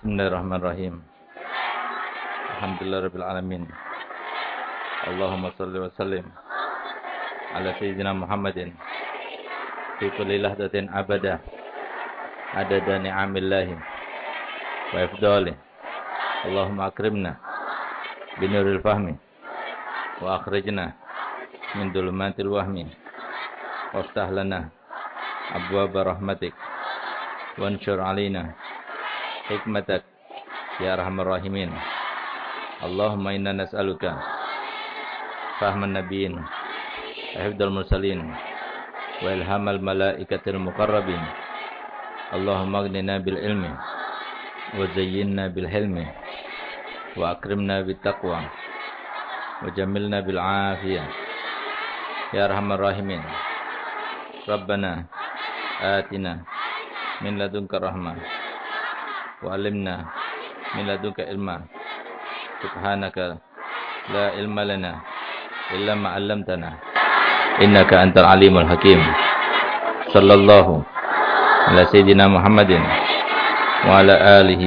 Bismillahirrahmanirrahim. Alhamdulillah rabbil alamin. Allahumma salli wa sallim ala sayyidina Muhammadin fi kulli lahdatin abada adada ni'amillahi wa ifdalih. Allahumma akrimna binuril fahmi wa akhrijna min dhulumatil wahmi waftah lana abwaaba rahmatik wanshur alaina hikmatak ya arhamar rahimin. Allahumma inna nas'aluka fahman nabiyyin wa hifdal mursalin wa ilhamal malaikatil muqarrabin. Allahumma aghnina bil ilmi wa zayyinna bil hilmi wa akrimna bit taqwa wa jamilna bil afiyah. Ya arhamar rahimin Rabbana atina min ladunka rahmah وعلمنا من لدنك علما. سبحانك لا علم لنا إلا ما علمتنا. إنك أنت العليم الحكيم. صلى الله على سيدنا محمد وعلى آله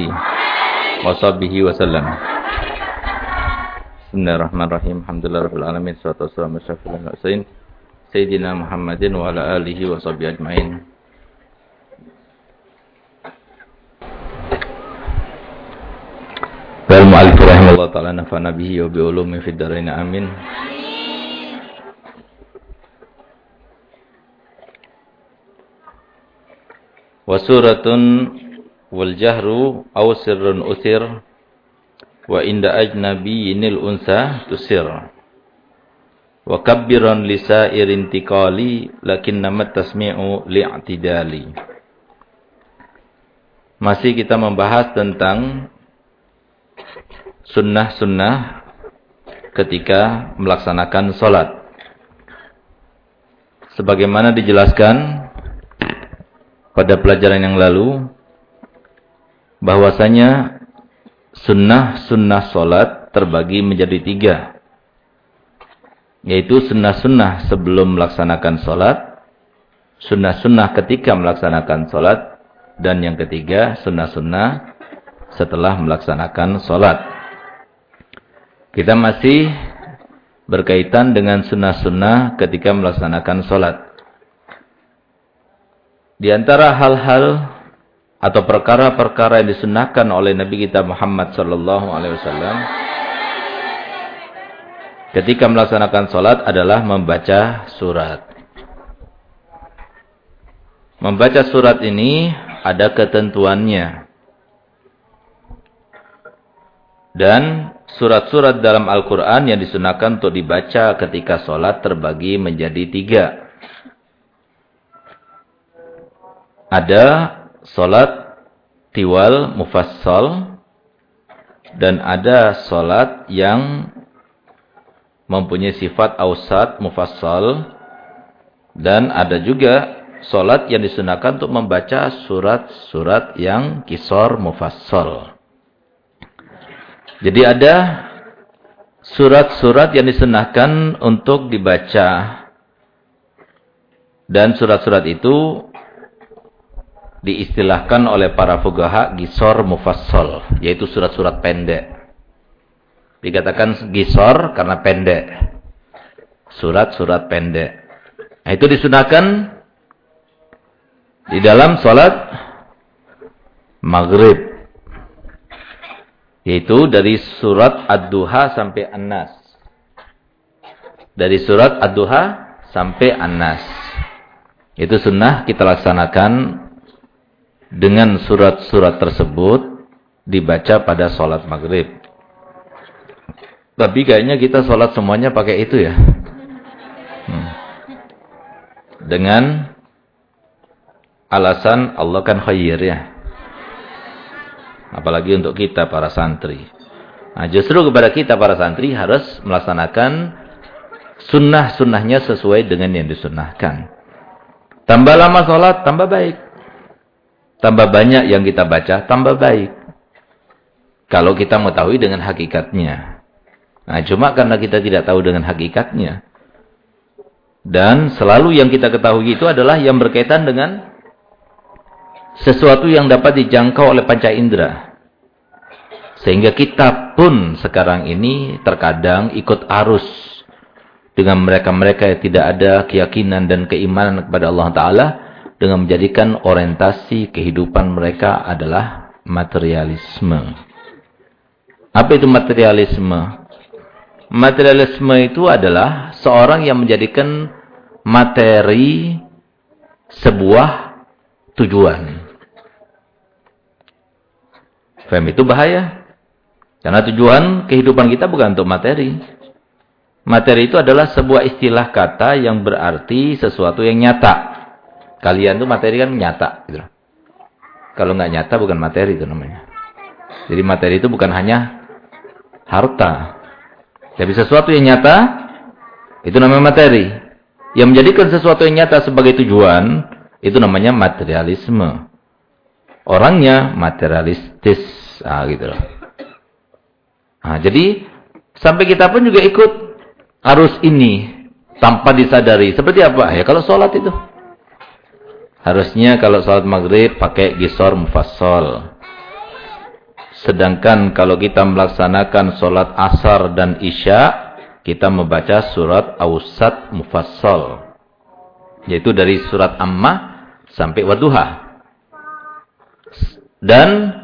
وصحبه وسلم. بسم الله الرحمن الرحيم الحمد لله رب العالمين والصلاة والسلام على سيدنا محمد وعلى آله وصحبه أجمعين ta'ala nafa'na bihi wa bi ulumi fid dharain amin. Wa suratun wal jahru aw sirrun usir wa inda ajnabiyinil unsa tusir. Wa kabbiran lisairin tiqali lakinnamat tasmi'u li'tidali. Masih kita membahas tentang sunnah-sunnah ketika melaksanakan sholat. Sebagaimana dijelaskan pada pelajaran yang lalu, bahwasanya sunnah-sunnah sholat terbagi menjadi tiga. Yaitu sunnah-sunnah sebelum melaksanakan sholat, sunnah-sunnah ketika melaksanakan sholat, dan yang ketiga sunnah-sunnah setelah melaksanakan sholat. Kita masih berkaitan dengan sunnah-sunnah ketika melaksanakan sholat. Di antara hal-hal atau perkara-perkara yang disunahkan oleh Nabi kita Muhammad sallallahu alaihi wasallam ketika melaksanakan sholat adalah membaca surat. Membaca surat ini ada ketentuannya. Dan surat-surat dalam Al-Quran yang disunahkan untuk dibaca ketika sholat terbagi menjadi tiga. Ada sholat tiwal mufassal dan ada sholat yang mempunyai sifat ausat mufassal dan ada juga sholat yang disunahkan untuk membaca surat-surat yang kisor mufassal. Jadi ada surat-surat yang disenahkan untuk dibaca. Dan surat-surat itu diistilahkan oleh para fugaha gisor mufassal, yaitu surat-surat pendek. Dikatakan gisor karena pendek. Surat-surat pendek. Nah, itu disunahkan di dalam sholat maghrib. Yaitu dari surat Ad-Duha sampai An-Nas. Dari surat Ad-Duha sampai An-Nas. Itu sunnah kita laksanakan dengan surat-surat tersebut dibaca pada sholat maghrib. Tapi kayaknya kita sholat semuanya pakai itu ya. Hmm. Dengan alasan Allah kan khair ya. Apalagi untuk kita para santri. Nah, justru kepada kita para santri harus melaksanakan sunnah-sunnahnya sesuai dengan yang disunnahkan. Tambah lama sholat, tambah baik. Tambah banyak yang kita baca, tambah baik. Kalau kita mengetahui dengan hakikatnya. Nah, cuma karena kita tidak tahu dengan hakikatnya. Dan selalu yang kita ketahui itu adalah yang berkaitan dengan sesuatu yang dapat dijangkau oleh panca indera. Sehingga kita pun sekarang ini terkadang ikut arus dengan mereka-mereka yang tidak ada keyakinan dan keimanan kepada Allah Ta'ala dengan menjadikan orientasi kehidupan mereka adalah materialisme. Apa itu materialisme? Materialisme itu adalah seorang yang menjadikan materi sebuah tujuan. Fem itu bahaya. Karena tujuan kehidupan kita bukan untuk materi. Materi itu adalah sebuah istilah kata yang berarti sesuatu yang nyata. Kalian tuh materi kan nyata. Gitu. Kalau nggak nyata bukan materi itu namanya. Jadi materi itu bukan hanya harta. Tapi sesuatu yang nyata, itu namanya materi. Yang menjadikan sesuatu yang nyata sebagai tujuan, itu namanya materialisme. Orangnya materialistis. Ah, gitu loh. Nah, jadi, sampai kita pun juga ikut arus ini tanpa disadari. Seperti apa? Ya kalau sholat itu. Harusnya kalau sholat maghrib pakai gisor mufassal. Sedangkan kalau kita melaksanakan sholat asar dan isya, kita membaca surat awsat mufassal. Yaitu dari surat amma sampai waduha. Dan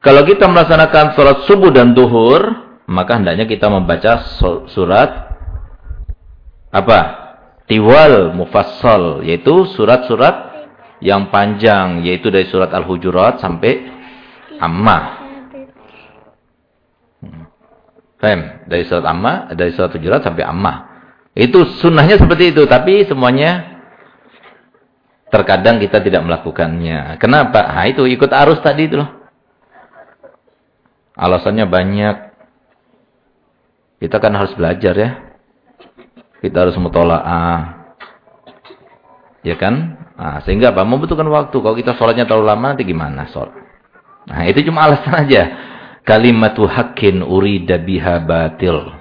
kalau kita melaksanakan sholat subuh dan duhur, maka hendaknya kita membaca surat apa? Tiwal mufassal, yaitu surat-surat yang panjang, yaitu dari surat Al-Hujurat sampai Amma. Fem, dari surat Amma, dari surat Hujurat sampai Amma. Itu sunnahnya seperti itu, tapi semuanya terkadang kita tidak melakukannya. Kenapa? Nah, itu ikut arus tadi itu loh. Alasannya banyak. Kita kan harus belajar ya. Kita harus mutola'ah. Ya kan? Nah, sehingga apa? Membutuhkan waktu. Kalau kita sholatnya terlalu lama nanti gimana sholat? Nah, itu cuma alasan aja. Kalimatu hakin urida biha batil.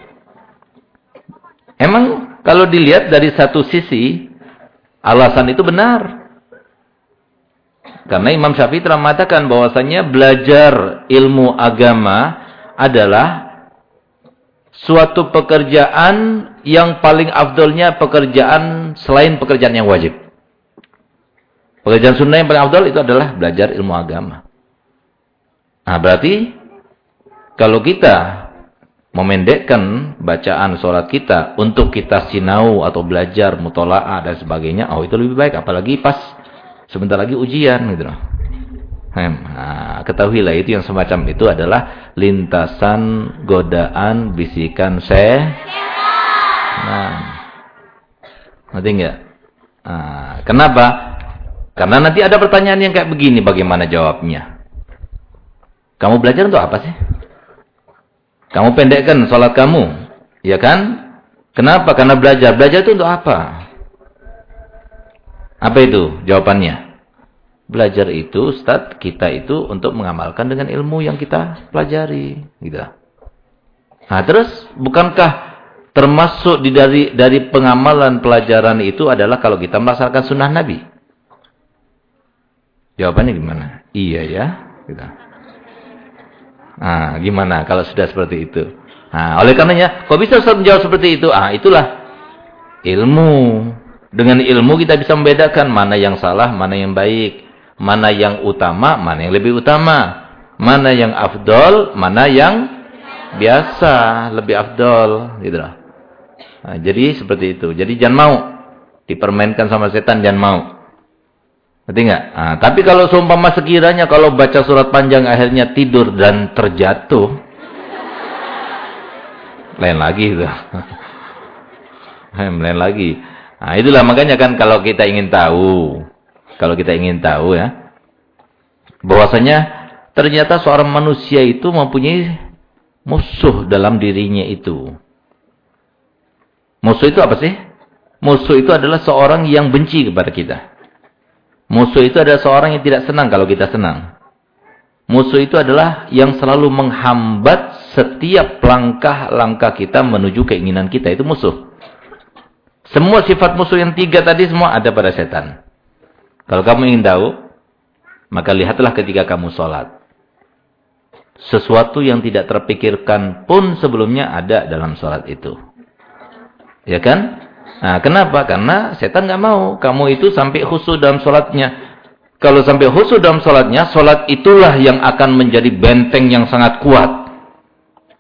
Emang kalau dilihat dari satu sisi, alasan itu benar. Karena Imam Syafi'i telah mengatakan bahwasanya belajar ilmu agama adalah suatu pekerjaan yang paling afdolnya pekerjaan selain pekerjaan yang wajib. Pekerjaan sunnah yang paling afdol itu adalah belajar ilmu agama. Nah berarti kalau kita memendekkan bacaan sholat kita untuk kita sinau atau belajar mutola'ah dan sebagainya, oh itu lebih baik. Apalagi pas sebentar lagi ujian gitu loh. Nah, ketahuilah itu yang semacam itu adalah lintasan godaan bisikan se. Nah, ngerti enggak? Nah, kenapa? Karena nanti ada pertanyaan yang kayak begini, bagaimana jawabnya? Kamu belajar untuk apa sih? Kamu pendekkan sholat kamu, ya kan? Kenapa? Karena belajar. Belajar itu untuk apa? Apa itu jawabannya? Belajar itu, Ustaz, kita itu untuk mengamalkan dengan ilmu yang kita pelajari. Gitu. Nah, terus, bukankah termasuk di dari, dari pengamalan pelajaran itu adalah kalau kita melaksanakan sunnah Nabi? Jawabannya gimana? Iya ya. Gitu. Nah, gimana kalau sudah seperti itu? Nah, oleh karenanya, kok bisa Ustaz menjawab seperti itu? Ah, itulah ilmu. Dengan ilmu kita bisa membedakan mana yang salah, mana yang baik. Mana yang utama, mana yang lebih utama. Mana yang afdol, mana yang biasa, lebih afdol. Gitu lah. Nah, jadi seperti itu. Jadi jangan mau dipermainkan sama setan, jangan mau. Ngerti nggak? Nah, tapi kalau seumpama sekiranya kalau baca surat panjang akhirnya tidur dan terjatuh, lain lagi itu. lain lagi. Nah, itulah makanya kan kalau kita ingin tahu kalau kita ingin tahu ya. Bahwasanya ternyata seorang manusia itu mempunyai musuh dalam dirinya itu. Musuh itu apa sih? Musuh itu adalah seorang yang benci kepada kita. Musuh itu adalah seorang yang tidak senang kalau kita senang. Musuh itu adalah yang selalu menghambat setiap langkah-langkah kita menuju keinginan kita. Itu musuh. Semua sifat musuh yang tiga tadi semua ada pada setan. Kalau kamu ingin tahu, maka lihatlah ketika kamu sholat. Sesuatu yang tidak terpikirkan pun sebelumnya ada dalam sholat itu. Ya kan? Nah, kenapa? Karena setan nggak mau kamu itu sampai khusus dalam sholatnya. Kalau sampai khusus dalam sholatnya, sholat itulah yang akan menjadi benteng yang sangat kuat.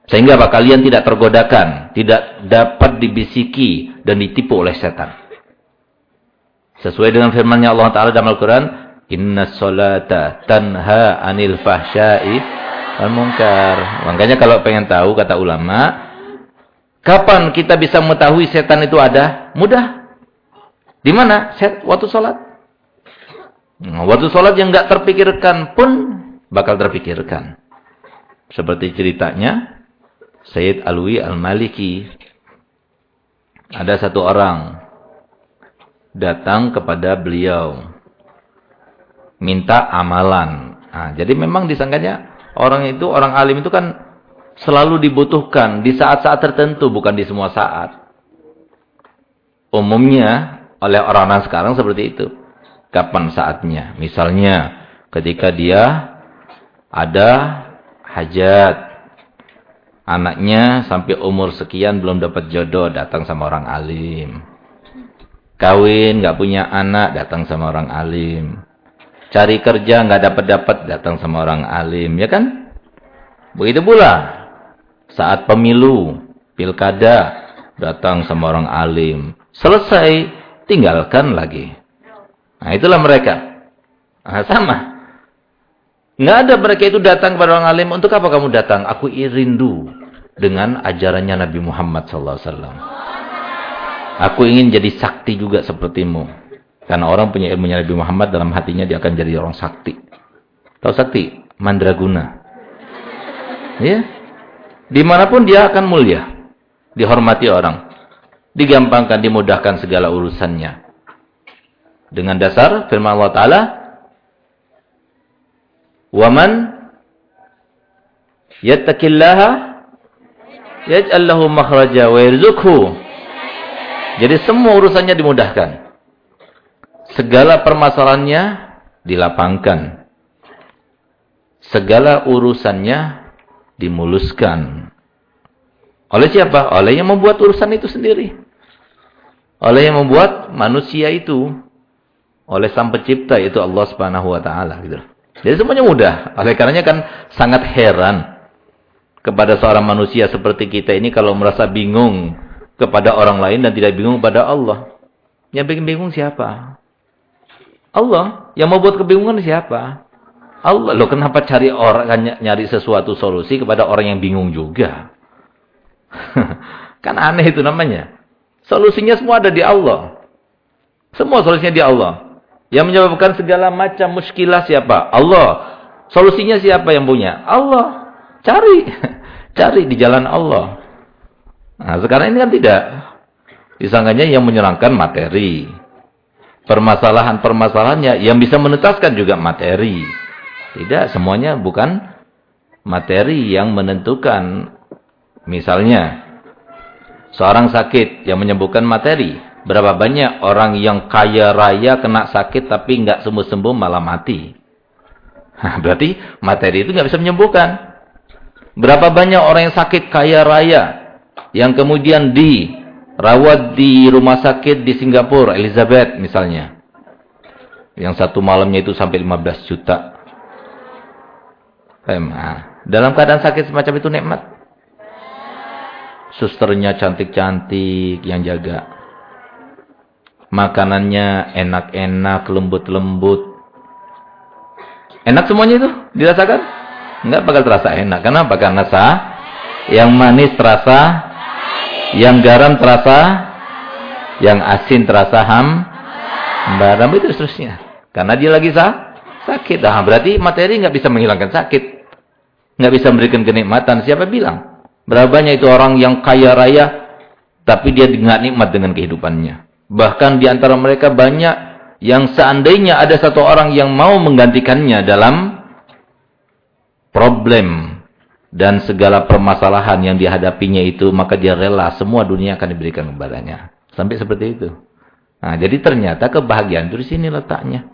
Sehingga apa? Kalian tidak tergodakan, tidak dapat dibisiki dan ditipu oleh setan. Sesuai dengan firman-Nya Allah Taala dalam Al-Qur'an, "Inna sholata tanha 'anil fahsya'i wal munkar. Makanya kalau pengen tahu kata ulama, kapan kita bisa mengetahui setan itu ada? Mudah. Di mana? Set waktu sholat. Nah, waktu sholat yang nggak terpikirkan pun bakal terpikirkan. Seperti ceritanya Sayyid Alwi Al-Maliki. Ada satu orang datang kepada beliau minta amalan. Nah, jadi memang disangkanya Orang itu, orang alim itu kan selalu dibutuhkan di saat-saat tertentu, bukan di semua saat. Umumnya oleh orang-orang sekarang seperti itu. Kapan saatnya? Misalnya ketika dia ada hajat. Anaknya sampai umur sekian belum dapat jodoh, datang sama orang alim. Kawin, nggak punya anak, datang sama orang alim. Cari kerja nggak dapat-dapat datang sama orang alim, ya kan? Begitu pula saat pemilu, pilkada datang sama orang alim. Selesai, tinggalkan lagi. Nah, itulah mereka. Nah, sama. Nggak ada mereka itu datang kepada orang alim. Untuk apa kamu datang? Aku rindu dengan ajarannya Nabi Muhammad SAW. Aku ingin jadi sakti juga sepertimu. Karena orang punya ilmunya Nabi Muhammad dalam hatinya dia akan jadi orang sakti. Tahu sakti? Mandraguna. Ya. Di mana pun dia akan mulia. Dihormati orang. Digampangkan, dimudahkan segala urusannya. Dengan dasar firman Allah Ta'ala. Waman yattaqillaha yaj'al lahu makhraja wa yarzuqhu. Jadi semua urusannya dimudahkan segala permasalahannya dilapangkan. Segala urusannya dimuluskan. Oleh siapa? Oleh yang membuat urusan itu sendiri. Oleh yang membuat manusia itu. Oleh sang pencipta itu Allah subhanahu wa ta'ala. Gitu. Jadi semuanya mudah. Oleh karenanya kan sangat heran. Kepada seorang manusia seperti kita ini kalau merasa bingung kepada orang lain dan tidak bingung pada Allah. Yang bikin bingung siapa? Allah. Yang mau buat kebingungan siapa? Allah. Loh kenapa cari orang nyari sesuatu solusi kepada orang yang bingung juga? kan aneh itu namanya. Solusinya semua ada di Allah. Semua solusinya di Allah. Yang menyebabkan segala macam muskilah siapa? Allah. Solusinya siapa yang punya? Allah. Cari. Cari di jalan Allah. Nah sekarang ini kan tidak. Disangkanya yang menyerangkan materi permasalahan-permasalahannya yang bisa menetaskan juga materi. Tidak, semuanya bukan materi yang menentukan. Misalnya, seorang sakit yang menyembuhkan materi. Berapa banyak orang yang kaya raya kena sakit tapi nggak sembuh-sembuh malah mati. berarti materi itu nggak bisa menyembuhkan. Berapa banyak orang yang sakit kaya raya yang kemudian di rawat di rumah sakit di Singapura, Elizabeth misalnya. Yang satu malamnya itu sampai 15 juta. Dalam keadaan sakit semacam itu nikmat. Susternya cantik-cantik yang jaga. Makanannya enak-enak, lembut-lembut. Enak semuanya itu dirasakan? Enggak bakal terasa enak. Kenapa? Karena sah. Yang manis terasa yang garam terasa, yang asin terasa ham, baram itu seterusnya. Karena dia lagi sah, sakit. Nah, berarti materi nggak bisa menghilangkan sakit. nggak bisa memberikan kenikmatan. Siapa bilang? Berapa banyak itu orang yang kaya raya, tapi dia nggak nikmat dengan kehidupannya. Bahkan di antara mereka banyak yang seandainya ada satu orang yang mau menggantikannya dalam problem dan segala permasalahan yang dihadapinya itu maka dia rela semua dunia akan diberikan kepadanya. Sampai seperti itu. Nah jadi ternyata kebahagiaan itu di sini letaknya.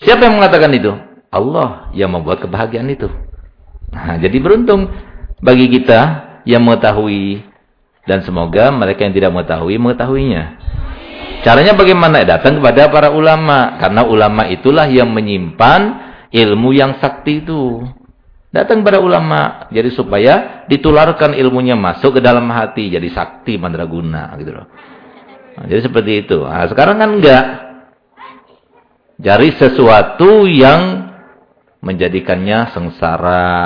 Siapa yang mengatakan itu? Allah yang membuat kebahagiaan itu. Nah, jadi beruntung bagi kita yang mengetahui dan semoga mereka yang tidak mengetahui mengetahuinya. Caranya bagaimana? Datang kepada para ulama. Karena ulama itulah yang menyimpan ilmu yang sakti itu. Datang kepada ulama jadi supaya ditularkan ilmunya masuk ke dalam hati jadi sakti mandraguna gitu loh. Nah, jadi seperti itu. Nah, sekarang kan enggak. Cari sesuatu yang menjadikannya sengsara.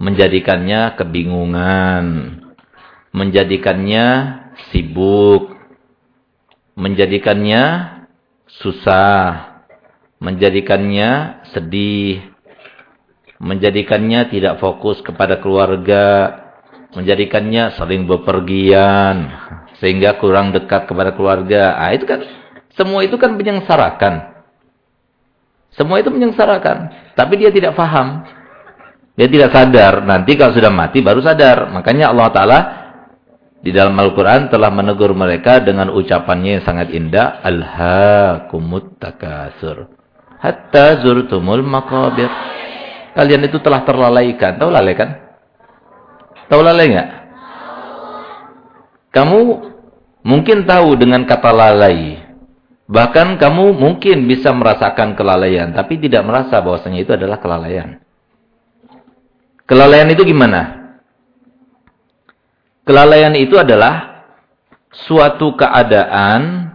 Menjadikannya kebingungan. Menjadikannya sibuk. Menjadikannya susah. Menjadikannya sedih. Menjadikannya tidak fokus kepada keluarga. Menjadikannya sering bepergian. Sehingga kurang dekat kepada keluarga. Ah, itu kan, semua itu kan menyengsarakan. Semua itu menyengsarakan. Tapi dia tidak faham. Dia tidak sadar. Nanti kalau sudah mati baru sadar. Makanya Allah Ta'ala di dalam Al-Quran telah menegur mereka dengan ucapannya yang sangat indah. Alhaakumut takasur. Hatta zurtumul maqabir. Kalian itu telah terlalaikan. Tahu lalai kan? Tahu lalai nggak? Kamu mungkin tahu dengan kata lalai. Bahkan kamu mungkin bisa merasakan kelalaian, tapi tidak merasa bahwasanya itu adalah kelalaian. Kelalaian itu gimana? Kelalaian itu adalah suatu keadaan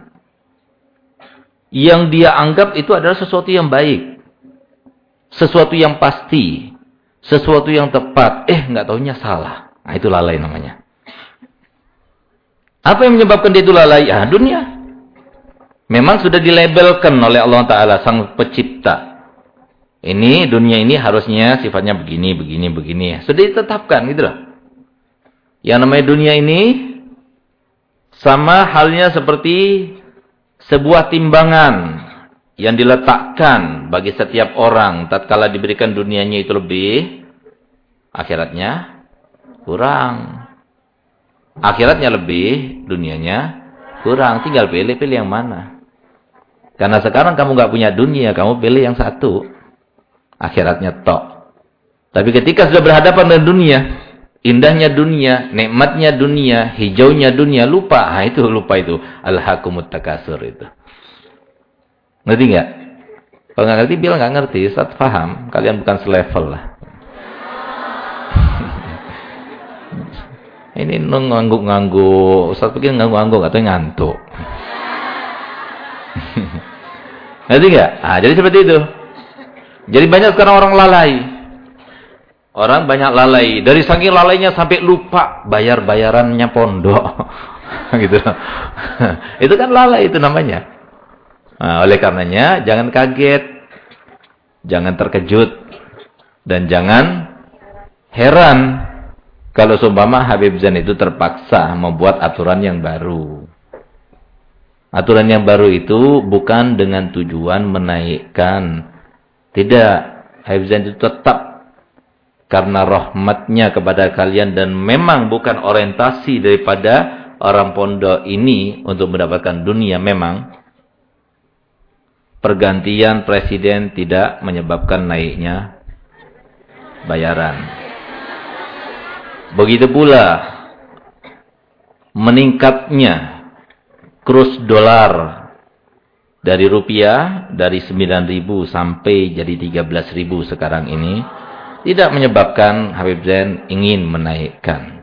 yang dia anggap itu adalah sesuatu yang baik. Sesuatu yang pasti. Sesuatu yang tepat. Eh, nggak tahunya salah. Nah, itu lalai namanya. Apa yang menyebabkan dia itu lalai? Ah, dunia. Memang sudah dilabelkan oleh Allah Ta'ala sang pencipta. Ini dunia ini harusnya sifatnya begini, begini, begini. Sudah ditetapkan gitu loh. Yang namanya dunia ini sama halnya seperti sebuah timbangan yang diletakkan bagi setiap orang tatkala diberikan dunianya itu lebih akhiratnya kurang akhiratnya lebih dunianya kurang tinggal pilih-pilih yang mana karena sekarang kamu nggak punya dunia, kamu pilih yang satu. Akhiratnya tok. Tapi ketika sudah berhadapan dengan dunia, indahnya dunia, nikmatnya dunia, hijaunya dunia, lupa. Nah, itu lupa itu. Al-hakumut takasur itu. Ngerti nggak? Kalau nggak ngerti, bilang nggak ngerti. Saat paham, kalian bukan selevel lah. Ini ngangguk-ngangguk. Ustaz pikir ngangguk-ngangguk atau ngantuk. Ngerti nggak? Ah, jadi seperti itu. Jadi banyak sekarang orang lalai. Orang banyak lalai. Dari saking lalainya sampai lupa bayar-bayarannya pondok. gitu. itu kan lalai itu namanya. Nah, oleh karenanya jangan kaget. Jangan terkejut. Dan jangan heran. Kalau seumpama Habib Zain itu terpaksa membuat aturan yang baru. Aturan yang baru itu bukan dengan tujuan menaikkan. Tidak. Hifzan itu tetap karena rahmatnya kepada kalian dan memang bukan orientasi daripada orang pondok ini untuk mendapatkan dunia memang. Pergantian presiden tidak menyebabkan naiknya bayaran. Begitu pula meningkatnya kurs dolar dari rupiah dari 9.000 sampai jadi 13.000 sekarang ini tidak menyebabkan Habib Zain ingin menaikkan.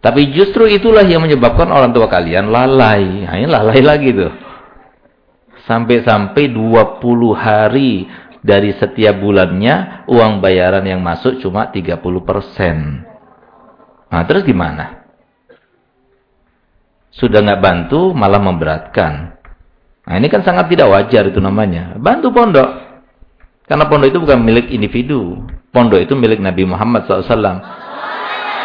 Tapi justru itulah yang menyebabkan orang tua kalian lalai. Nah, ini lalai lagi tuh. Sampai-sampai 20 hari dari setiap bulannya uang bayaran yang masuk cuma 30%. Nah, terus gimana? Sudah nggak bantu malah memberatkan. Nah ini kan sangat tidak wajar itu namanya. Bantu pondok. Karena pondok itu bukan milik individu. Pondok itu milik Nabi Muhammad SAW.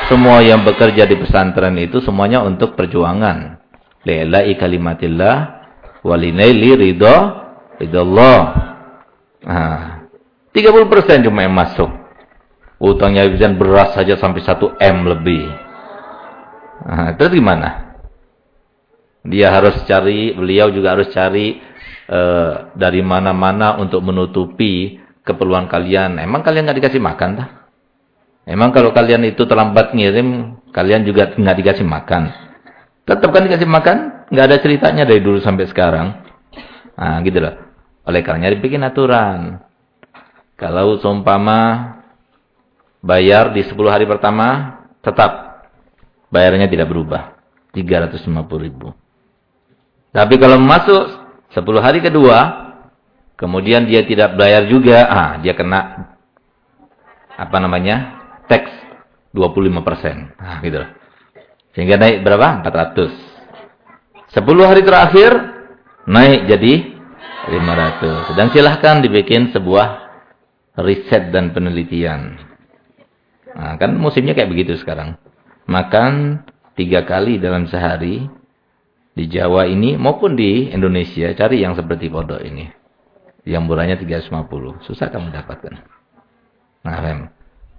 Semua yang bekerja di pesantren itu semuanya untuk perjuangan. Li'la'i kalimatillah walinaili ridho ridallah. Nah, 30% cuma yang masuk. Utangnya bisa beras saja sampai 1 M lebih. Nah, terus gimana? Dia harus cari, beliau juga harus cari e, dari mana-mana untuk menutupi keperluan kalian. Emang kalian nggak dikasih makan dah? Emang kalau kalian itu terlambat ngirim, kalian juga nggak dikasih makan. Tetap kan dikasih makan? Nggak ada ceritanya dari dulu sampai sekarang. Nah, gitu loh. Oleh karenanya dibikin aturan. Kalau seumpama bayar di 10 hari pertama, tetap bayarnya tidak berubah. 350 ribu. Tapi kalau masuk 10 hari kedua, kemudian dia tidak bayar juga, ah dia kena apa namanya? tax 25%. Nah, gitu loh. Sehingga naik berapa? 400. 10 hari terakhir naik jadi 500. Dan silahkan dibikin sebuah riset dan penelitian. Nah, kan musimnya kayak begitu sekarang. Makan tiga kali dalam sehari di Jawa ini maupun di Indonesia cari yang seperti pondok ini. Yang murahnya 350. Susah kamu dapatkan. Nah, rem.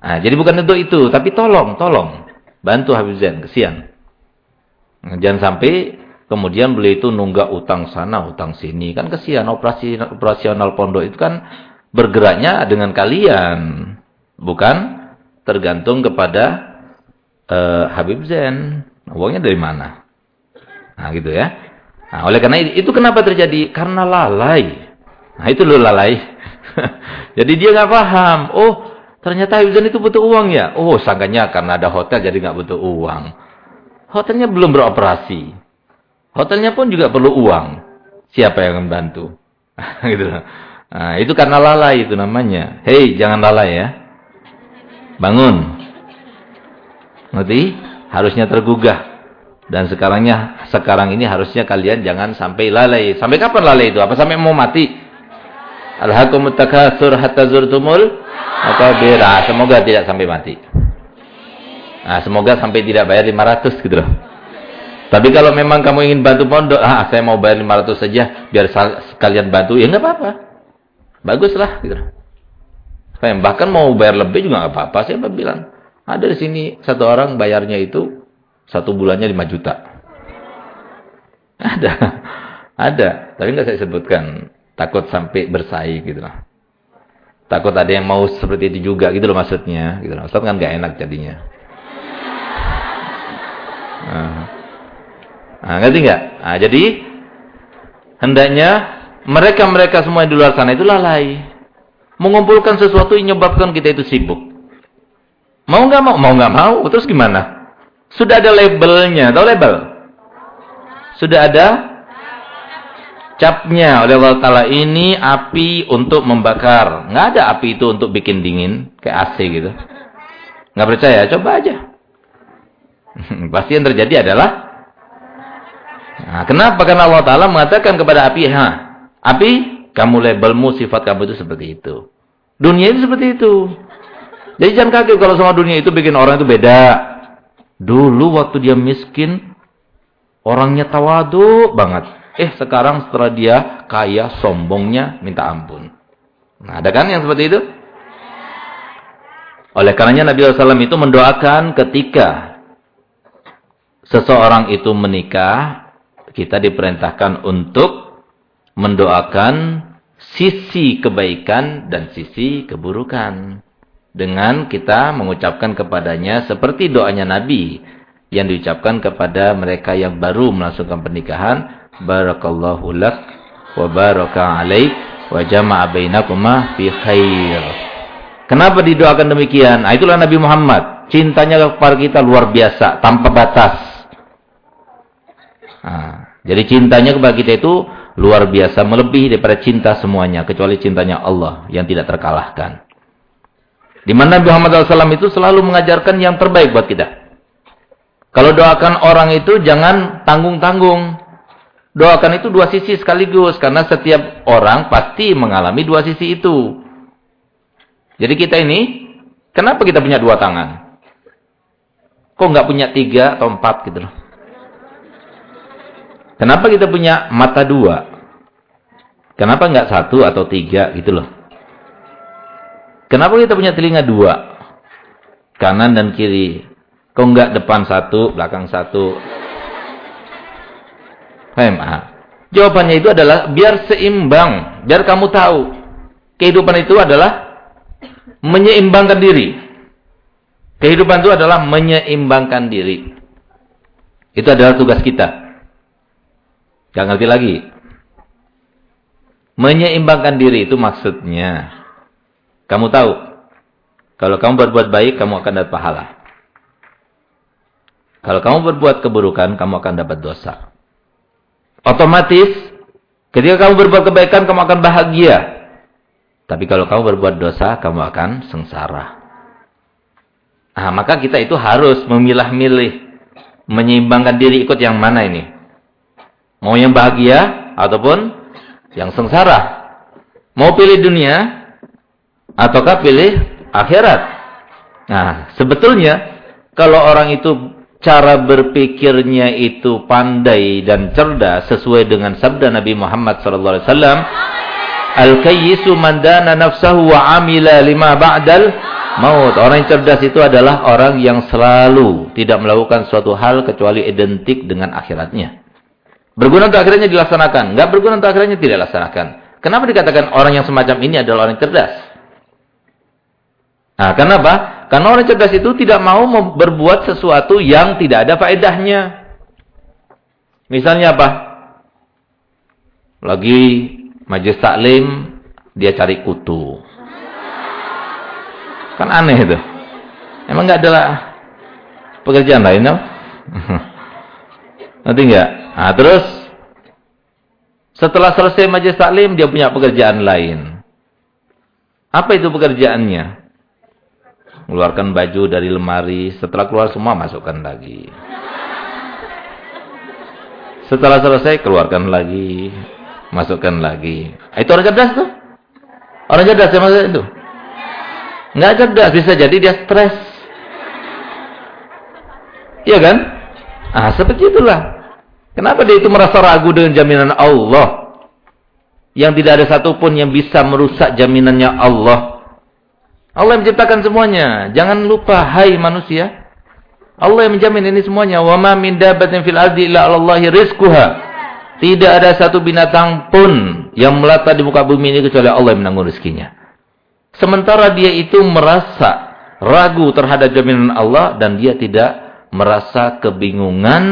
Nah, jadi bukan untuk itu, tapi tolong, tolong bantu Habib Zain, kesian. Nah, jangan sampai kemudian beliau itu nunggak utang sana, utang sini. Kan kesian operasi operasional pondok itu kan bergeraknya dengan kalian, bukan tergantung kepada uh, Habib Zain. Uangnya dari mana? Nah, gitu ya. Nah, oleh karena itu kenapa terjadi? Karena lalai. Nah, itu loh lalai. Jadi dia nggak paham. Oh, Ternyata Ibzan itu butuh uang ya. Oh, sangkanya karena ada hotel jadi nggak butuh uang. Hotelnya belum beroperasi. Hotelnya pun juga perlu uang. Siapa yang membantu? gitu. Nah, itu karena lalai itu namanya. Hei, jangan lalai ya. Bangun. Ngerti? Harusnya tergugah. Dan sekarangnya sekarang ini harusnya kalian jangan sampai lalai. Sampai kapan lalai itu? Apa sampai mau mati? Alhaqumut hatta zurtumul Makabir. Ah, semoga tidak sampai mati. Nah, semoga sampai tidak bayar 500 gitu loh. Tapi kalau memang kamu ingin bantu pondok, ah saya mau bayar 500 saja biar sekalian bantu, ya enggak apa-apa. Baguslah gitu loh. Bahkan mau bayar lebih juga enggak apa-apa. Saya bilang, ada di sini satu orang bayarnya itu satu bulannya 5 juta. Ada. Ada, tapi enggak saya sebutkan. Takut sampai bersaing gitu loh. Takut ada yang mau seperti itu juga gitu loh maksudnya. Gitu loh. Ustaz kan gak enak jadinya. Nah, nah ngerti nggak? Nah, jadi hendaknya mereka-mereka semua di luar sana itu lalai. Mengumpulkan sesuatu yang menyebabkan kita itu sibuk. Mau nggak mau? Mau nggak mau? Terus gimana? Sudah ada labelnya. Tahu label? Sudah ada capnya oleh Allah Ta'ala ini api untuk membakar. Nggak ada api itu untuk bikin dingin, kayak AC gitu. Nggak percaya? Coba aja. Pasti yang terjadi adalah nah, Kenapa? Karena Allah Ta'ala mengatakan kepada api, ha, api, kamu labelmu, sifat kamu itu seperti itu. Dunia itu seperti itu. Jadi jangan kaget kalau sama dunia itu bikin orang itu beda. Dulu waktu dia miskin, orangnya tawadu banget. Eh sekarang setelah dia kaya sombongnya minta ampun. Nah, ada kan yang seperti itu? Oleh karenanya Nabi SAW itu mendoakan ketika seseorang itu menikah, kita diperintahkan untuk mendoakan sisi kebaikan dan sisi keburukan. Dengan kita mengucapkan kepadanya seperti doanya Nabi yang diucapkan kepada mereka yang baru melangsungkan pernikahan barakallahu lak wa baraka alaik wa jama'a bainakuma fi khair. Kenapa didoakan demikian? Nah, itulah Nabi Muhammad. Cintanya kepada kita luar biasa, tanpa batas. Nah, jadi cintanya kepada kita itu luar biasa, melebihi daripada cinta semuanya, kecuali cintanya Allah yang tidak terkalahkan. Di mana Nabi Muhammad SAW itu selalu mengajarkan yang terbaik buat kita. Kalau doakan orang itu jangan tanggung-tanggung. Doakan itu dua sisi sekaligus. Karena setiap orang pasti mengalami dua sisi itu. Jadi kita ini, kenapa kita punya dua tangan? Kok nggak punya tiga atau empat gitu loh? Kenapa kita punya mata dua? Kenapa nggak satu atau tiga gitu loh? Kenapa kita punya telinga dua? Kanan dan kiri. Kok nggak depan satu, belakang satu? HMA. Jawabannya itu adalah biar seimbang, biar kamu tahu. Kehidupan itu adalah menyeimbangkan diri. Kehidupan itu adalah menyeimbangkan diri. Itu adalah tugas kita. Gak ngerti lagi. Menyeimbangkan diri itu maksudnya. Kamu tahu. Kalau kamu berbuat baik, kamu akan dapat pahala. Kalau kamu berbuat keburukan, kamu akan dapat dosa. Otomatis, ketika kamu berbuat kebaikan, kamu akan bahagia. Tapi kalau kamu berbuat dosa, kamu akan sengsara. Nah, maka kita itu harus memilah-milih. Menyeimbangkan diri ikut yang mana ini. Mau yang bahagia ataupun yang sengsara. Mau pilih dunia ataukah pilih akhirat. Nah, sebetulnya kalau orang itu cara berpikirnya itu pandai dan cerdas sesuai dengan sabda Nabi Muhammad sallallahu alaihi wasallam, al-kayyisu man dana nafsahu wa amila lima ba'dal maut. Orang yang cerdas itu adalah orang yang selalu tidak melakukan suatu hal kecuali identik dengan akhiratnya. Berguna untuk akhirnya dilaksanakan. Enggak berguna untuk akhirnya tidak dilaksanakan. Kenapa dikatakan orang yang semacam ini adalah orang yang cerdas? Nah, kenapa? Karena orang cerdas itu tidak mau berbuat sesuatu yang tidak ada faedahnya. Misalnya apa? Lagi majlis taklim, dia cari kutu. Kan aneh itu. Emang nggak ada pekerjaan lain? Nanti enggak? Nah, terus setelah selesai majelis taklim dia punya pekerjaan lain. Apa itu pekerjaannya? Mengeluarkan baju dari lemari, setelah keluar semua masukkan lagi. Setelah selesai keluarkan lagi, masukkan lagi. Itu orang cerdas tuh. Orang cerdas ya maksudnya itu. Nggak cerdas, bisa jadi dia stres. Iya kan? Ah, seperti itulah. Kenapa dia itu merasa ragu dengan jaminan Allah? Yang tidak ada satupun yang bisa merusak jaminannya Allah. Allah yang menciptakan semuanya. Jangan lupa, hai manusia. Allah yang menjamin ini semuanya. Wa ma min dabatin fil ardi illa 'alallahi rizquha. Tidak ada satu binatang pun yang melata di muka bumi ini kecuali Allah yang menanggung rezekinya. Sementara dia itu merasa ragu terhadap jaminan Allah dan dia tidak merasa kebingungan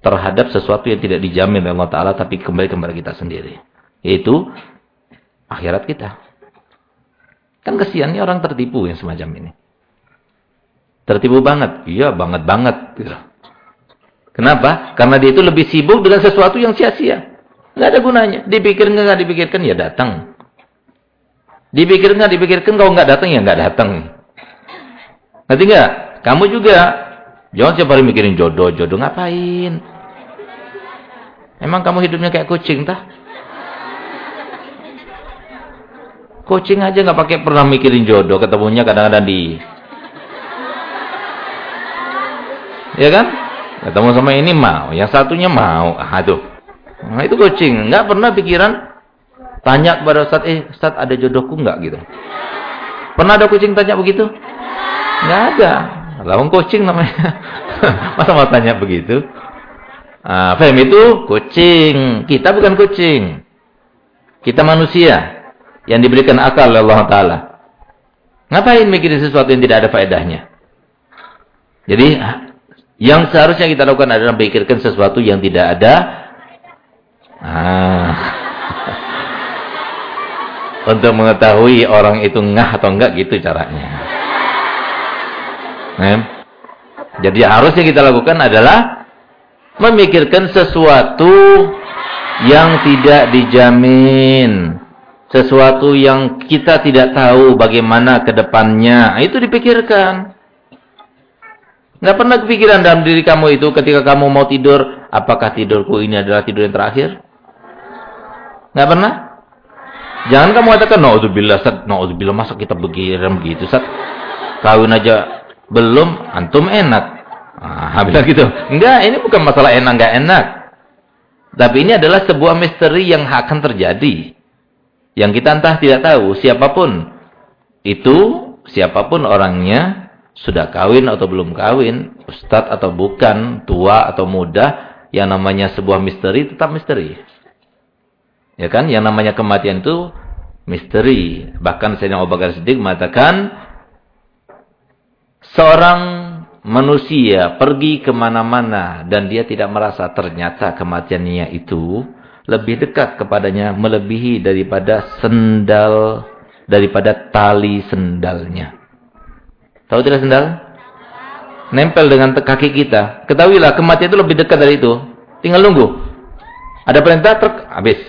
terhadap sesuatu yang tidak dijamin oleh Allah Ta'ala tapi kembali kepada kita sendiri. Yaitu akhirat kita. Kan kesiannya orang tertipu yang semacam ini. Tertipu banget. Iya banget banget. Gitu. Kenapa? Karena dia itu lebih sibuk dengan sesuatu yang sia-sia. Nggak ada gunanya. Dipikirkan nggak dipikirkan ya datang. Dipikir nggak dipikirkan kalau nggak datang ya nggak datang. Nanti nggak? Kamu juga jangan siapa hari mikirin jodoh, jodoh ngapain? Emang kamu hidupnya kayak kucing tah? Kucing aja nggak pakai pernah mikirin jodoh, ketemunya kadang-kadang di Ya kan? Ketemu sama ini mau, yang satunya mau. Ah, tuh. Nah, itu kucing, nggak pernah pikiran Tanya kepada Ustaz, eh Ustaz ada jodohku enggak gitu. Pernah ada kucing tanya begitu? Enggak ada. Lawang kucing namanya. Masa mau tanya begitu? Ah, Fahim itu kucing. Kita bukan kucing. Kita manusia yang diberikan akal oleh Allah Ta'ala. Ngapain mikirin sesuatu yang tidak ada faedahnya? Jadi, yang seharusnya kita lakukan adalah memikirkan sesuatu yang tidak ada. Ah untuk mengetahui orang itu ngah atau enggak gitu caranya. Nah, jadi harusnya kita lakukan adalah memikirkan sesuatu yang tidak dijamin. Sesuatu yang kita tidak tahu bagaimana ke depannya. Itu dipikirkan. Nggak pernah kepikiran dalam diri kamu itu ketika kamu mau tidur. Apakah tidurku ini adalah tidur yang terakhir? Nggak pernah? Jangan kamu katakan naudzubillah, Ustaz, naudzubillah masa kita begiran begitu, Ustaz. Kawin aja belum, antum enak. Ah, bilang gitu. Enggak, ini bukan masalah enak enggak enak. Tapi ini adalah sebuah misteri yang akan terjadi. Yang kita entah tidak tahu siapa pun itu, siapa pun orangnya sudah kawin atau belum kawin, ustadz atau bukan, tua atau muda, yang namanya sebuah misteri tetap misteri. Ya kan? Yang namanya kematian itu misteri. Bahkan Sayyidina Abu Bakar Siddiq mengatakan, seorang manusia pergi ke mana-mana dan dia tidak merasa ternyata kematiannya itu lebih dekat kepadanya melebihi daripada sendal daripada tali sendalnya. Tahu tidak sendal? Nempel dengan kaki kita. Ketahuilah kematian itu lebih dekat dari itu. Tinggal nunggu. Ada perintah truk habis.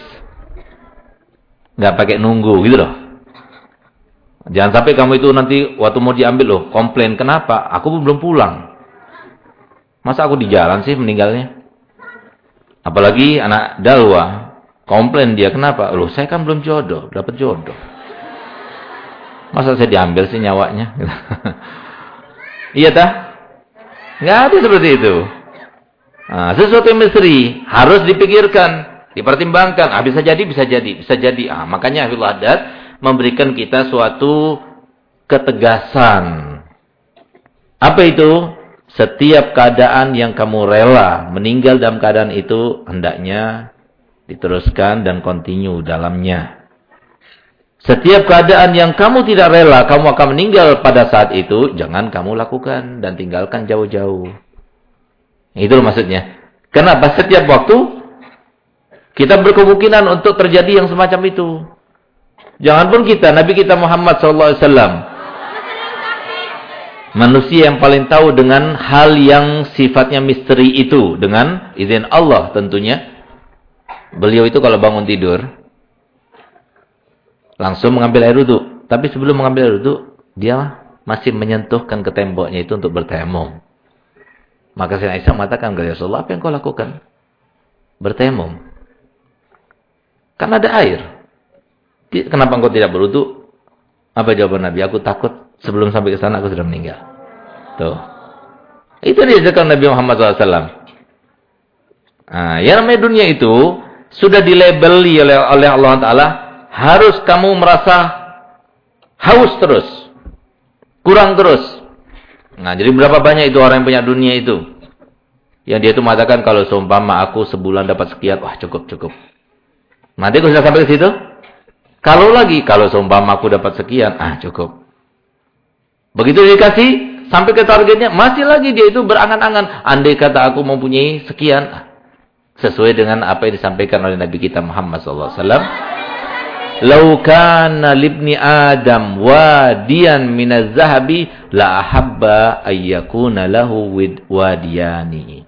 Enggak pakai nunggu gitu loh. Jangan sampai kamu itu nanti waktu mau diambil loh, komplain kenapa? Aku belum pulang. Masa aku di jalan sih meninggalnya? Apalagi anak dalwa, komplain dia kenapa? Loh, saya kan belum jodoh, dapat jodoh. Masa saya diambil sih nyawanya? iya tah? Enggak ada seperti itu. Nah, sesuatu yang misteri harus dipikirkan, dipertimbangkan. Ah, bisa jadi, bisa jadi, bisa jadi. Ah, makanya Hafizul Adat memberikan kita suatu ketegasan. Apa itu? Setiap keadaan yang kamu rela meninggal dalam keadaan itu hendaknya diteruskan dan kontinu dalamnya. Setiap keadaan yang kamu tidak rela, kamu akan meninggal pada saat itu, jangan kamu lakukan dan tinggalkan jauh-jauh. Itu maksudnya. Kenapa? Setiap waktu kita berkemungkinan untuk terjadi yang semacam itu. Jangan pun kita, Nabi kita Muhammad SAW. Manusia yang paling tahu dengan hal yang sifatnya misteri itu. Dengan izin Allah tentunya. Beliau itu kalau bangun tidur. Langsung mengambil air wudhu. Tapi sebelum mengambil air wudhu. Dia masih menyentuhkan ke temboknya itu untuk bertemum. Maka Sayyidina Aisyah mengatakan, Ya Rasulullah, apa yang kau lakukan? Bertemum. Karena ada air. Kenapa engkau tidak berwudu? Apa jawaban Nabi? Aku takut sebelum sampai ke sana aku sudah meninggal. Tuh. Itu diajarkan Nabi Muhammad SAW. Nah, yang namanya dunia itu sudah dilabeli oleh, oleh Allah Taala harus kamu merasa haus terus, kurang terus. Nah, jadi berapa banyak itu orang yang punya dunia itu? Yang dia itu mengatakan kalau seumpama aku sebulan dapat sekian, wah cukup cukup. Nanti aku sudah sampai ke situ, kalau lagi, kalau seumpama aku dapat sekian, ah cukup. Begitu dikasih, sampai ke targetnya, masih lagi dia itu berangan-angan. Andai kata aku mempunyai sekian, sesuai dengan apa yang disampaikan oleh Nabi kita Muhammad SAW. Lau kana libni Adam wadiyan minaz zahabi la ahabba ayyakuna lahu wadiyani.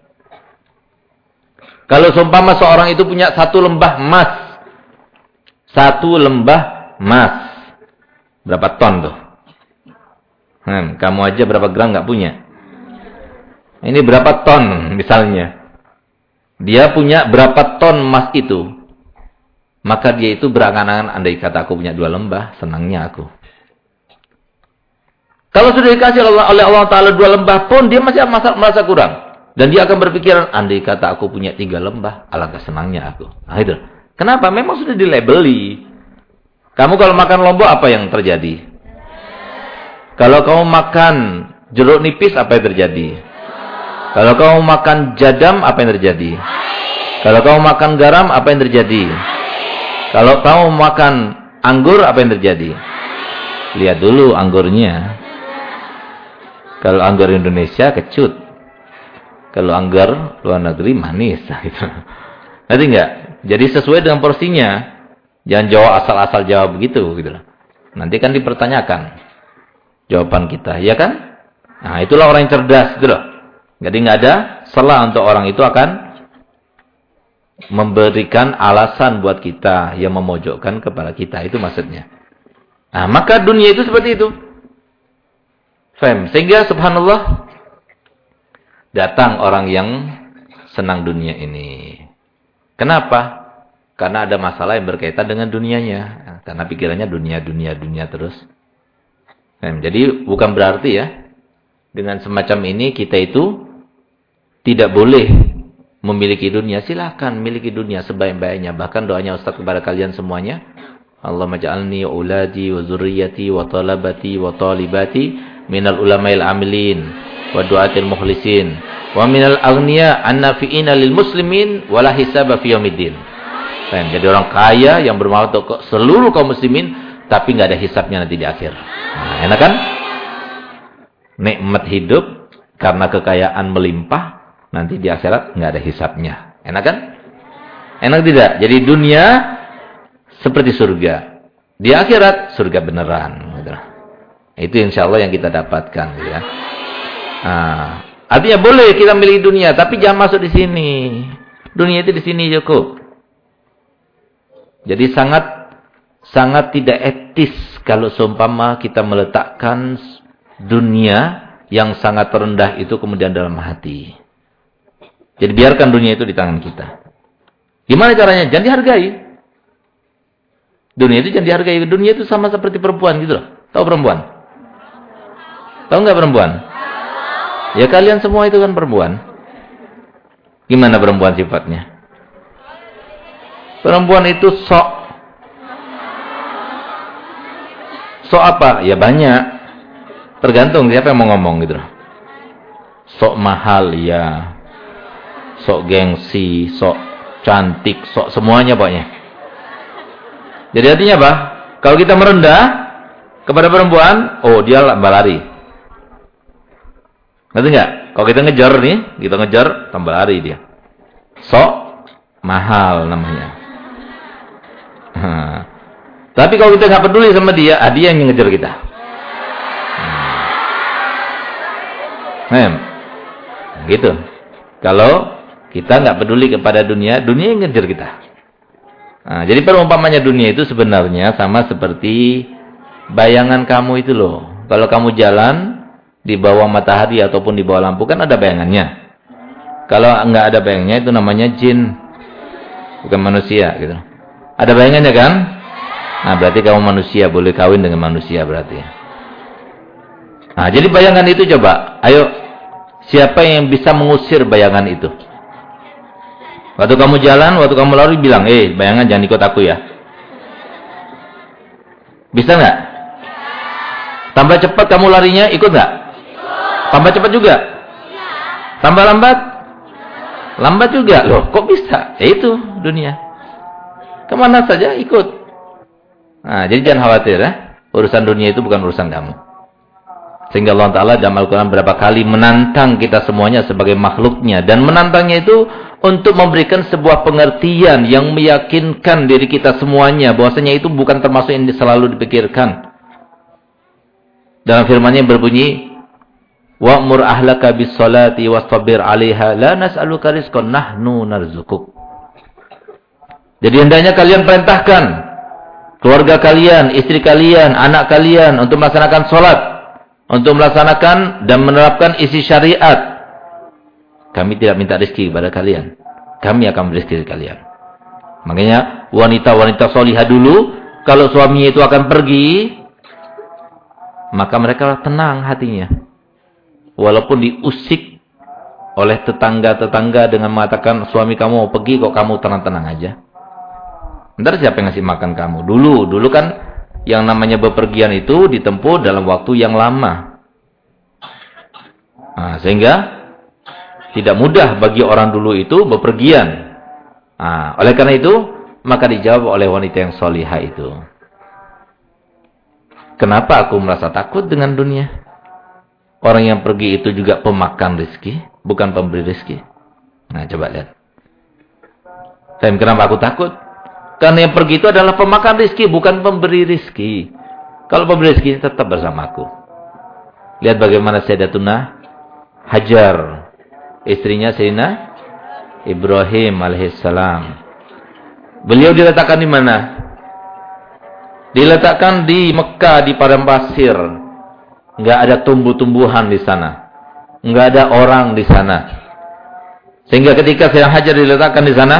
Kalau seumpama seorang itu punya satu lembah emas, satu lembah emas. Berapa ton tuh? Hmm, kamu aja berapa gram nggak punya? Ini berapa ton misalnya? Dia punya berapa ton emas itu? Maka dia itu berangan-angan andai kata aku punya dua lembah, senangnya aku. Kalau sudah dikasih oleh Allah Ta'ala dua lembah pun, dia masih merasa, merasa kurang. Dan dia akan berpikiran, andai kata aku punya tiga lembah, alangkah senangnya aku. Nah itu. Kenapa? Memang sudah dilabeli. Kamu kalau makan lombok apa yang terjadi? Kalau kamu makan jeruk nipis apa yang terjadi? Kalau kamu makan jadam apa yang terjadi? Kalau kamu makan garam apa yang terjadi? Kalau kamu makan anggur apa yang terjadi? Lihat dulu anggurnya. Kalau anggur Indonesia kecut. Kalau anggur luar negeri manis. Nanti enggak? Jadi sesuai dengan porsinya. Jangan jawab asal-asal jawab begitu gitu Nanti kan dipertanyakan jawaban kita, ya kan? Nah, itulah orang yang cerdas gitu loh. Jadi nggak ada salah untuk orang itu akan memberikan alasan buat kita yang memojokkan kepada kita. Itu maksudnya. Nah, maka dunia itu seperti itu. Fem. Sehingga subhanallah datang orang yang senang dunia ini. Kenapa? Karena ada masalah yang berkaitan dengan dunianya. Karena pikirannya dunia, dunia, dunia terus. Nah, jadi bukan berarti ya, dengan semacam ini kita itu tidak boleh memiliki dunia. Silahkan miliki dunia sebaik-baiknya. Bahkan doanya Ustaz kepada kalian semuanya. Allah maj'alni uladi wa zurriyati wa talabati wa talibati minal ulama'il amilin wa du'atil mukhlisin wa minal aghniya annafi'ina lil muslimin wala hisaba fi yaumiddin. Jadi orang kaya yang bermanfaat untuk seluruh kaum muslimin tapi nggak ada hisapnya nanti di akhir. Nah, enak kan? Nikmat hidup karena kekayaan melimpah nanti di akhirat nggak ada hisapnya. Enak kan? Enak tidak? Jadi dunia seperti surga. Di akhirat surga beneran. Gitu. Itu insya Allah yang kita dapatkan. Ya. Nah, artinya boleh kita milih dunia, tapi jangan masuk di sini. Dunia itu di sini cukup. Jadi sangat sangat tidak etis kalau seumpama kita meletakkan dunia yang sangat rendah itu kemudian dalam hati. Jadi biarkan dunia itu di tangan kita. Gimana caranya? Jangan dihargai. Dunia itu jangan dihargai. Dunia itu sama seperti perempuan gitu loh. Tahu perempuan? Tahu nggak perempuan? Ya kalian semua itu kan perempuan. Gimana perempuan sifatnya? Perempuan itu sok. Sok apa? Ya banyak. Tergantung siapa yang mau ngomong gitu. Sok mahal ya. Sok gengsi, sok cantik, sok semuanya pokoknya. Jadi artinya apa? Kalau kita merendah kepada perempuan, oh dia lambah lari. Ngerti nggak? Kalau kita ngejar nih, kita ngejar tambah lari dia. Sok mahal namanya. Tapi kalau kita nggak peduli sama dia, ah, dia yang ngejar kita. Hmm. Gitu. Kalau kita nggak peduli kepada dunia, dunia yang ngejar kita. Nah, jadi perumpamannya dunia itu sebenarnya sama seperti bayangan kamu itu loh. Kalau kamu jalan di bawah matahari ataupun di bawah lampu kan ada bayangannya. Kalau nggak ada bayangannya itu namanya jin, bukan manusia gitu. Ada bayangannya kan? Nah, berarti kamu manusia, boleh kawin dengan manusia berarti. Nah, jadi bayangan itu coba, ayo siapa yang bisa mengusir bayangan itu? Waktu kamu jalan, waktu kamu lari bilang, "Eh, bayangan jangan ikut aku ya." Bisa nggak? Tambah cepat kamu larinya, ikut nggak? Tambah cepat juga? Tambah lambat? Lambat juga. Loh, kok bisa? Ya itu dunia. Ke mana saja ikut. Nah, jadi jangan khawatir ya. Urusan dunia itu bukan urusan kamu. Sehingga Allah Ta'ala dalam Al-Quran berapa kali menantang kita semuanya sebagai makhluknya. Dan menantangnya itu untuk memberikan sebuah pengertian yang meyakinkan diri kita semuanya. bahwasanya itu bukan termasuk yang selalu dipikirkan. Dalam firmannya berbunyi, Wa'mur ahlaka bis salati wastabir 'alaiha la nas'aluka rizqan nahnu narzukuk. Jadi hendaknya kalian perintahkan keluarga kalian, istri kalian, anak kalian untuk melaksanakan sholat. Untuk melaksanakan dan menerapkan isi syariat. Kami tidak minta rezeki kepada kalian. Kami akan rezeki kalian. Makanya wanita-wanita solihah dulu, kalau suaminya itu akan pergi, maka mereka tenang hatinya. Walaupun diusik oleh tetangga-tetangga dengan mengatakan suami kamu mau pergi kok kamu tenang-tenang aja. Ntar siapa yang ngasih makan kamu? Dulu, dulu kan yang namanya bepergian itu ditempuh dalam waktu yang lama. Nah, sehingga tidak mudah bagi orang dulu itu bepergian. Nah, oleh karena itu, maka dijawab oleh wanita yang solihah itu. Kenapa aku merasa takut dengan dunia? Orang yang pergi itu juga pemakan rizki, bukan pemberi rizki. Nah, coba lihat. Kenapa aku takut? Karena yang pergi itu adalah pemakan rizki, bukan pemberi rizki. Kalau pemberi rizki tetap bersamaku. Lihat bagaimana Sayyidatuna Hajar. Istrinya Sayyidina Ibrahim alaihissalam. Beliau diletakkan di mana? Diletakkan di Mekah, di padang pasir. Enggak ada tumbuh-tumbuhan di sana. Enggak ada orang di sana. Sehingga ketika Sayyidina Hajar diletakkan di sana,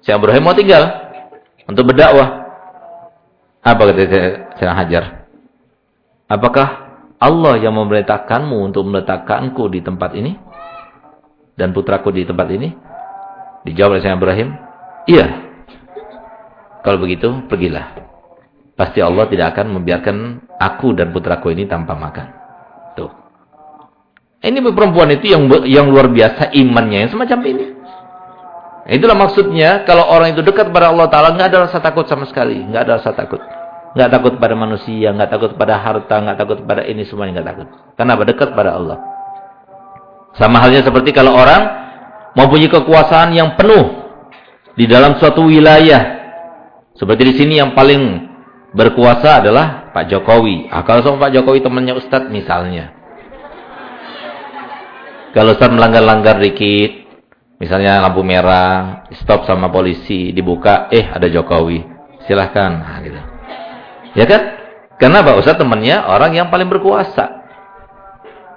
Sayyidina Ibrahim mau tinggal untuk berdakwah. Apa kata Sayyidina Hajar? Apakah Allah yang memerintahkanmu untuk meletakkanku di tempat ini? Dan putraku di tempat ini? Dijawab oleh Sayyidina Ibrahim, iya. Kalau begitu, pergilah. Pasti Allah tidak akan membiarkan aku dan putraku ini tanpa makan. Tuh. Ini perempuan itu yang yang luar biasa imannya yang semacam ini. Itulah maksudnya kalau orang itu dekat kepada Allah Taala nggak ada rasa takut sama sekali, nggak ada rasa takut, nggak takut pada manusia, nggak takut pada harta, nggak takut pada ini semuanya nggak takut. Kenapa dekat pada Allah? Sama halnya seperti kalau orang mempunyai kekuasaan yang penuh di dalam suatu wilayah. Seperti di sini yang paling berkuasa adalah Pak Jokowi. Ah, kalau sama Pak Jokowi temannya Ustadz misalnya. Kalau Ustadz melanggar-langgar dikit, Misalnya lampu merah, stop sama polisi, dibuka, eh ada Jokowi. Silahkan. Nah, gitu. Ya kan? Kenapa? Ustaz temannya orang yang paling berkuasa.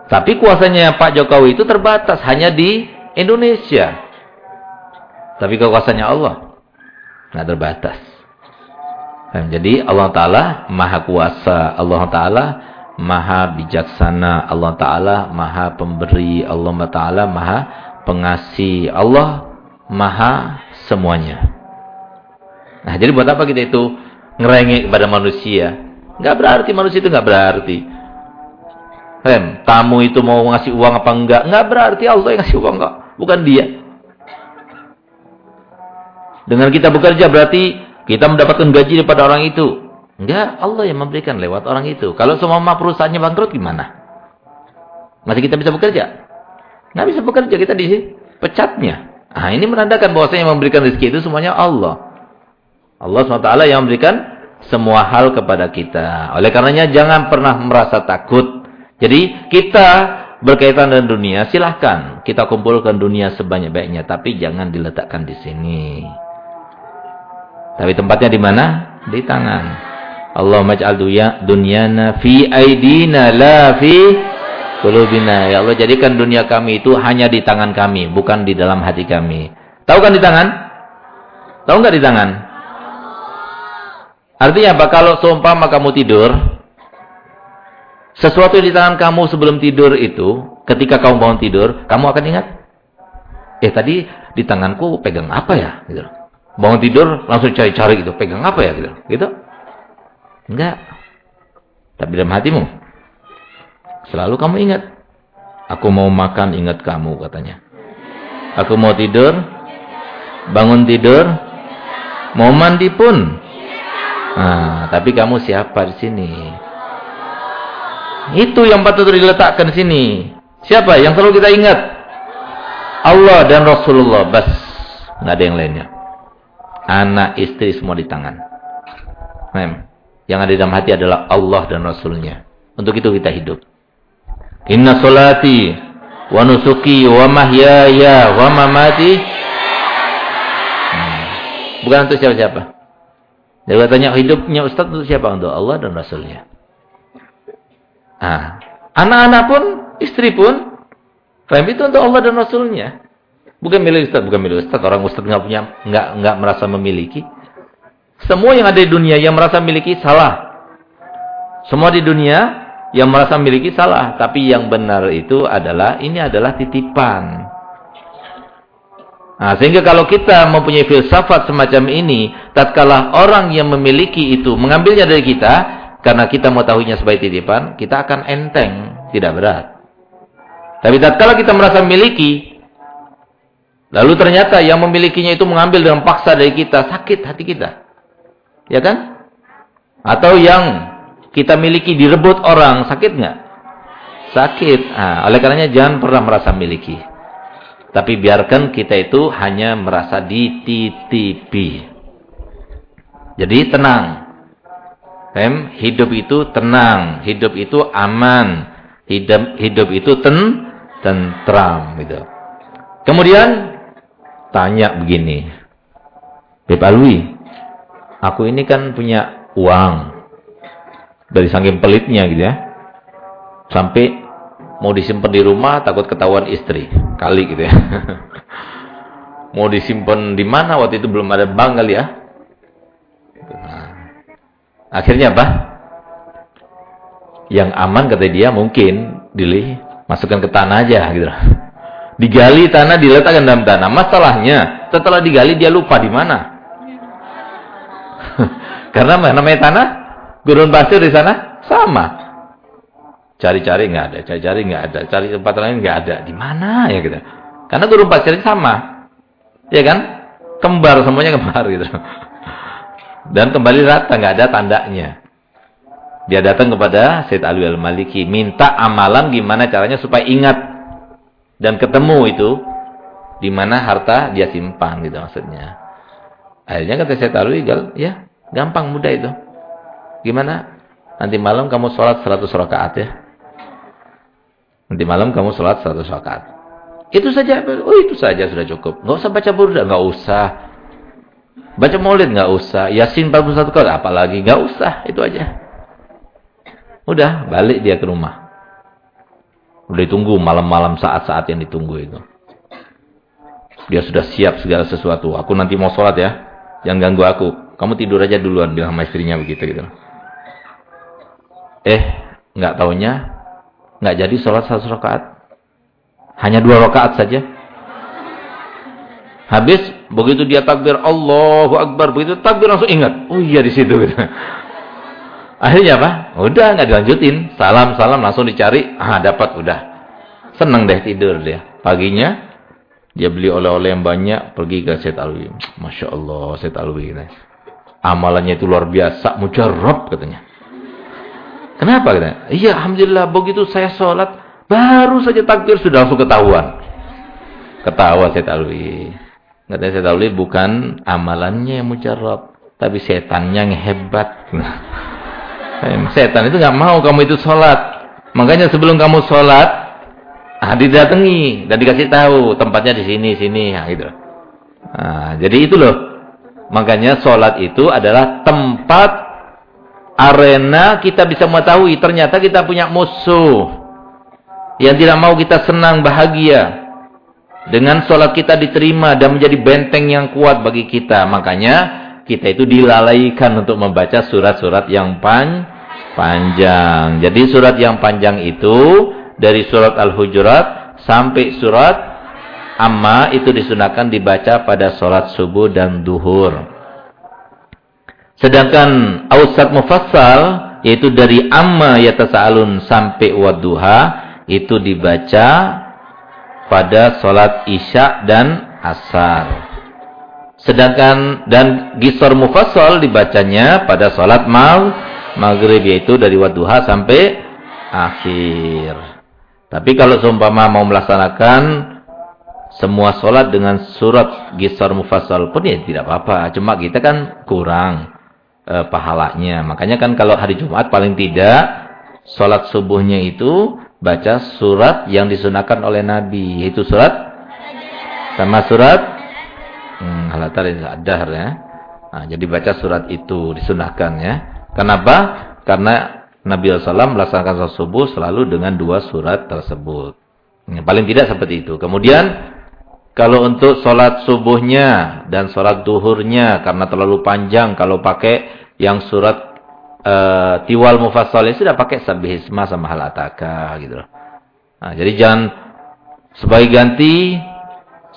Tapi kuasanya Pak Jokowi itu terbatas hanya di Indonesia. Tapi kekuasaannya Allah nggak terbatas. Nah, jadi Allah Ta'ala maha kuasa. Allah Ta'ala maha bijaksana. Allah Ta'ala maha pemberi. Allah Ta'ala maha pengasih Allah maha semuanya. Nah, jadi buat apa kita itu ngerengek kepada manusia? Enggak berarti manusia itu enggak berarti. Hem, tamu itu mau ngasih uang apa enggak? Enggak berarti Allah yang ngasih uang enggak, bukan dia. Dengan kita bekerja berarti kita mendapatkan gaji daripada orang itu. Enggak, Allah yang memberikan lewat orang itu. Kalau semua perusahaannya bangkrut gimana? Masih kita bisa bekerja? Nggak bisa bekerja kita di pecatnya. Nah, ini menandakan bahwasanya yang memberikan rezeki itu semuanya Allah. Allah SWT yang memberikan semua hal kepada kita. Oleh karenanya jangan pernah merasa takut. Jadi kita berkaitan dengan dunia, silahkan kita kumpulkan dunia sebanyak-banyaknya, tapi jangan diletakkan di sini. Tapi tempatnya di mana? Di tangan. Allah maj'al dunyana fi aidina la fi Kulubina. Ya Allah jadikan dunia kami itu hanya di tangan kami. Bukan di dalam hati kami. Tahu kan di tangan? Tahu nggak di tangan? Artinya apa? Kalau seumpama kamu tidur. Sesuatu di tangan kamu sebelum tidur itu. Ketika kamu bangun tidur. Kamu akan ingat? Eh tadi di tanganku pegang apa ya? Gitu. Bangun tidur langsung cari-cari gitu. Pegang apa ya? Gitu. gitu? Enggak. Tapi dalam hatimu. Selalu kamu ingat. Aku mau makan ingat kamu katanya. Aku mau tidur. Bangun tidur. Mau mandi pun. Nah, tapi kamu siapa di sini? Itu yang patut diletakkan di sini. Siapa yang selalu kita ingat? Allah dan Rasulullah. Bas. Nggak ada yang lainnya. Anak, istri semua di tangan. Mem. Yang ada di dalam hati adalah Allah dan Rasulnya. Untuk itu kita hidup. Inna salati wa nusuki wa mahyaya wa mamati hmm. Bukan untuk siapa-siapa. Dia katanya hidupnya Ustaz untuk siapa? Untuk Allah dan Rasulnya. Ah, anak-anak pun, istri pun, Faham itu untuk Allah dan Rasulnya. Bukan milik Ustaz, bukan milik Ustaz. Orang Ustaz nggak punya, nggak nggak merasa memiliki. Semua yang ada di dunia yang merasa memiliki salah. Semua di dunia yang merasa memiliki salah. Tapi yang benar itu adalah, ini adalah titipan. Nah, sehingga kalau kita mempunyai filsafat semacam ini, tatkala orang yang memiliki itu mengambilnya dari kita, karena kita mengetahuinya sebagai titipan, kita akan enteng, tidak berat. Tapi tatkala kita merasa memiliki, lalu ternyata yang memilikinya itu mengambil dengan paksa dari kita, sakit hati kita. Ya kan? Atau yang kita miliki direbut orang, sakit nggak? Sakit. Nah, oleh karenanya jangan pernah merasa miliki. Tapi biarkan kita itu hanya merasa dititipi. Jadi tenang. Hem, hidup itu tenang, hidup itu aman, hidup hidup itu ten tentram gitu. Kemudian tanya begini. Beb Alwi, aku ini kan punya uang dari saking pelitnya gitu ya. Sampai mau disimpan di rumah takut ketahuan istri. Kali gitu ya. mau disimpan di mana waktu itu belum ada bank kali ya. Nah, akhirnya apa? Yang aman kata dia mungkin dilih masukkan ke tanah aja gitu. Digali tanah diletakkan dalam tanah. Masalahnya setelah digali dia lupa di mana. Karena namanya tanah Gurun pasir di sana sama. Cari-cari nggak ada, cari-cari nggak ada, cari tempat lain nggak ada. Di mana ya kita? Karena gurun pasir sama. Ya kan? kembar semuanya kembar gitu. Dan kembali rata nggak ada tandanya. Dia datang kepada Said Ali Al-Maliki minta amalan gimana caranya supaya ingat dan ketemu itu di mana harta dia simpan gitu maksudnya. Akhirnya kata Said Ali, ya gampang mudah itu. Gimana? Nanti malam kamu sholat 100 rakaat ya. Nanti malam kamu sholat 100 rakaat. Itu saja. Oh itu saja sudah cukup. Nggak usah baca burda. Nggak usah. Baca maulid nggak usah. Yasin 41 kali. Apalagi. Nggak usah. Itu aja. Udah balik dia ke rumah. Udah ditunggu malam-malam saat-saat yang ditunggu itu. Dia sudah siap segala sesuatu. Aku nanti mau sholat ya. Jangan ganggu aku. Kamu tidur aja duluan. Bilang sama istrinya begitu gitu. Eh, nggak taunya nggak jadi sholat satu rakaat. Hanya dua rakaat saja. Habis begitu dia takbir Allahu Akbar begitu takbir langsung ingat. Oh iya di situ gitu. Akhirnya apa? Udah nggak dilanjutin. Salam salam langsung dicari. Ah dapat udah. Seneng deh tidur dia. Paginya dia beli oleh-oleh yang banyak pergi ke Syed Alwi. Masya Allah Syed Alwi. Amalannya itu luar biasa. Mujarab katanya. Kenapa? Iya Alhamdulillah begitu saya sholat. Baru saja takbir sudah langsung ketahuan. Ketawa Syed Alwi. Katanya Syed Alwi bukan amalannya yang mujarab. Tapi setannya yang hebat. Setan itu nggak mau kamu itu sholat. Makanya sebelum kamu sholat, Ah, didatangi dan dikasih tahu tempatnya di sini, sini, nah, gitu. Nah, jadi itu loh. Makanya sholat itu adalah tempat arena kita bisa mengetahui ternyata kita punya musuh yang tidak mau kita senang bahagia. Dengan sholat kita diterima dan menjadi benteng yang kuat bagi kita. Makanya kita itu dilalaikan untuk membaca surat-surat yang pan panjang. Jadi surat yang panjang itu dari surat Al-Hujurat sampai surat Amma itu disunahkan dibaca pada sholat subuh dan duhur. Sedangkan Ausat Mufassal yaitu dari Amma Yatasa'alun sampai Wadduha itu dibaca pada sholat Isya dan Asar. Sedangkan dan Gisor Mufassal dibacanya pada sholat Mal Maghrib yaitu dari Wadduha sampai akhir. Tapi kalau seumpama mau melaksanakan semua sholat dengan surat gisar mufassal pun ya tidak apa-apa. Cuma kita kan kurang e, pahalanya. Makanya kan kalau hari Jumat paling tidak sholat subuhnya itu baca surat yang disunahkan oleh Nabi. Yaitu surat sama surat hmm, adhar ya. Nah, jadi baca surat itu disunahkan ya. Kenapa? Karena Nabi SAW melaksanakan sholat subuh selalu dengan dua surat tersebut. Ya, paling tidak seperti itu. Kemudian, kalau untuk sholat subuhnya dan sholat duhurnya, karena terlalu panjang, kalau pakai yang surat uh, tiwal mufassal, ya sudah pakai sabihisma sama halataka. Gitu. Nah, jadi jangan sebagai ganti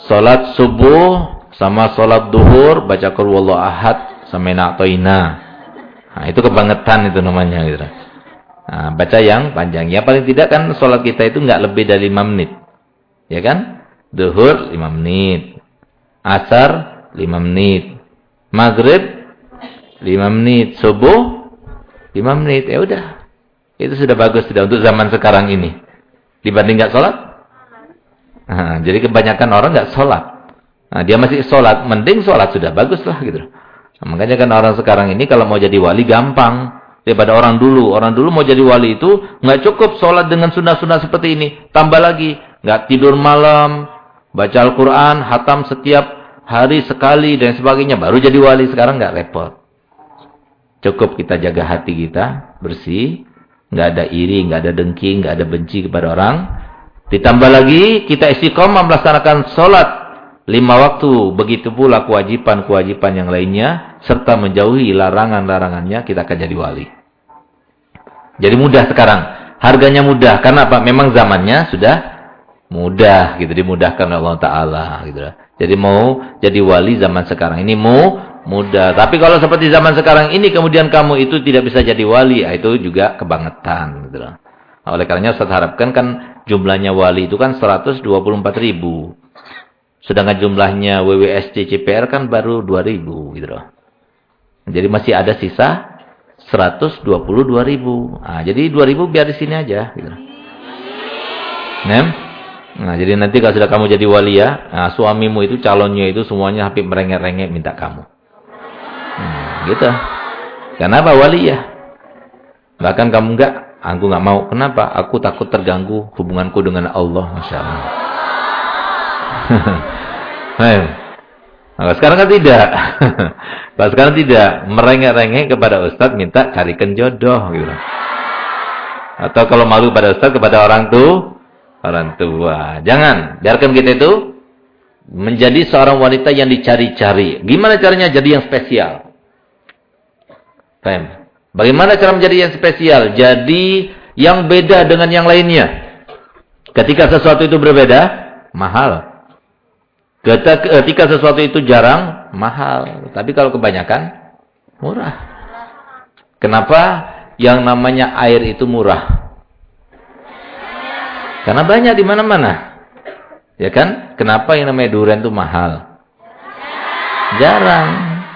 sholat subuh sama sholat duhur, baca kulwallahu ahad sama na'toina. Nah, itu kebangetan itu namanya. Gitu. Nah, baca yang panjang. Ya paling tidak kan sholat kita itu nggak lebih dari 5 menit. Ya kan? Duhur 5 menit. Asar 5 menit. Maghrib 5 menit. Subuh 5 menit. Ya udah. Itu sudah bagus sudah untuk zaman sekarang ini. Dibanding nggak sholat. Nah, jadi kebanyakan orang nggak sholat. Nah, dia masih sholat, mending sholat sudah bagus lah gitu. Nah, makanya kan orang sekarang ini kalau mau jadi wali gampang daripada orang dulu. Orang dulu mau jadi wali itu nggak cukup sholat dengan sunnah-sunnah seperti ini. Tambah lagi, nggak tidur malam, baca Al-Quran, hatam setiap hari sekali dan sebagainya. Baru jadi wali sekarang nggak repot. Cukup kita jaga hati kita bersih, nggak ada iri, nggak ada dengki, nggak ada benci kepada orang. Ditambah lagi kita istiqomah melaksanakan sholat lima waktu. Begitu pula kewajiban-kewajiban yang lainnya serta menjauhi larangan-larangannya, kita akan jadi wali. Jadi mudah sekarang. Harganya mudah. Karena apa? Memang zamannya sudah mudah gitu. Dimudahkan oleh Allah Ta'ala gitu. Jadi mau jadi wali zaman sekarang ini mau mudah. Tapi kalau seperti zaman sekarang ini kemudian kamu itu tidak bisa jadi wali, ah, itu juga kebangetan gitu. Nah, oleh karenanya saya harapkan kan jumlahnya wali itu kan 124 ribu. Sedangkan jumlahnya WWSC CPR kan baru 2000 gitu loh. Jadi masih ada sisa 122 ribu. Nah, jadi 2000 biar di sini aja. Gitu. Nem? Nah, jadi nanti kalau sudah kamu jadi wali ya, nah, suamimu itu calonnya itu semuanya hampir merengek-rengek minta kamu. Hmm, gitu. Kenapa wali ya? Bahkan kamu enggak, aku enggak mau. Kenapa? Aku takut terganggu hubunganku dengan Allah, Masya Allah. Nah, sekarang kan tidak. Sekarang tidak. Merengek-rengek kepada Ustadz minta carikan jodoh. Gitu. Atau kalau malu pada Ustadz kepada orang tua. Orang tua. Jangan. Biarkan kita itu menjadi seorang wanita yang dicari-cari. Gimana caranya jadi yang spesial? Paham? Bagaimana cara menjadi yang spesial? Jadi yang beda dengan yang lainnya. Ketika sesuatu itu berbeda, mahal. Ketika sesuatu itu jarang, mahal. Tapi kalau kebanyakan, murah. Kenapa yang namanya air itu murah? Karena banyak di mana-mana. Ya kan? Kenapa yang namanya durian itu mahal? Jarang.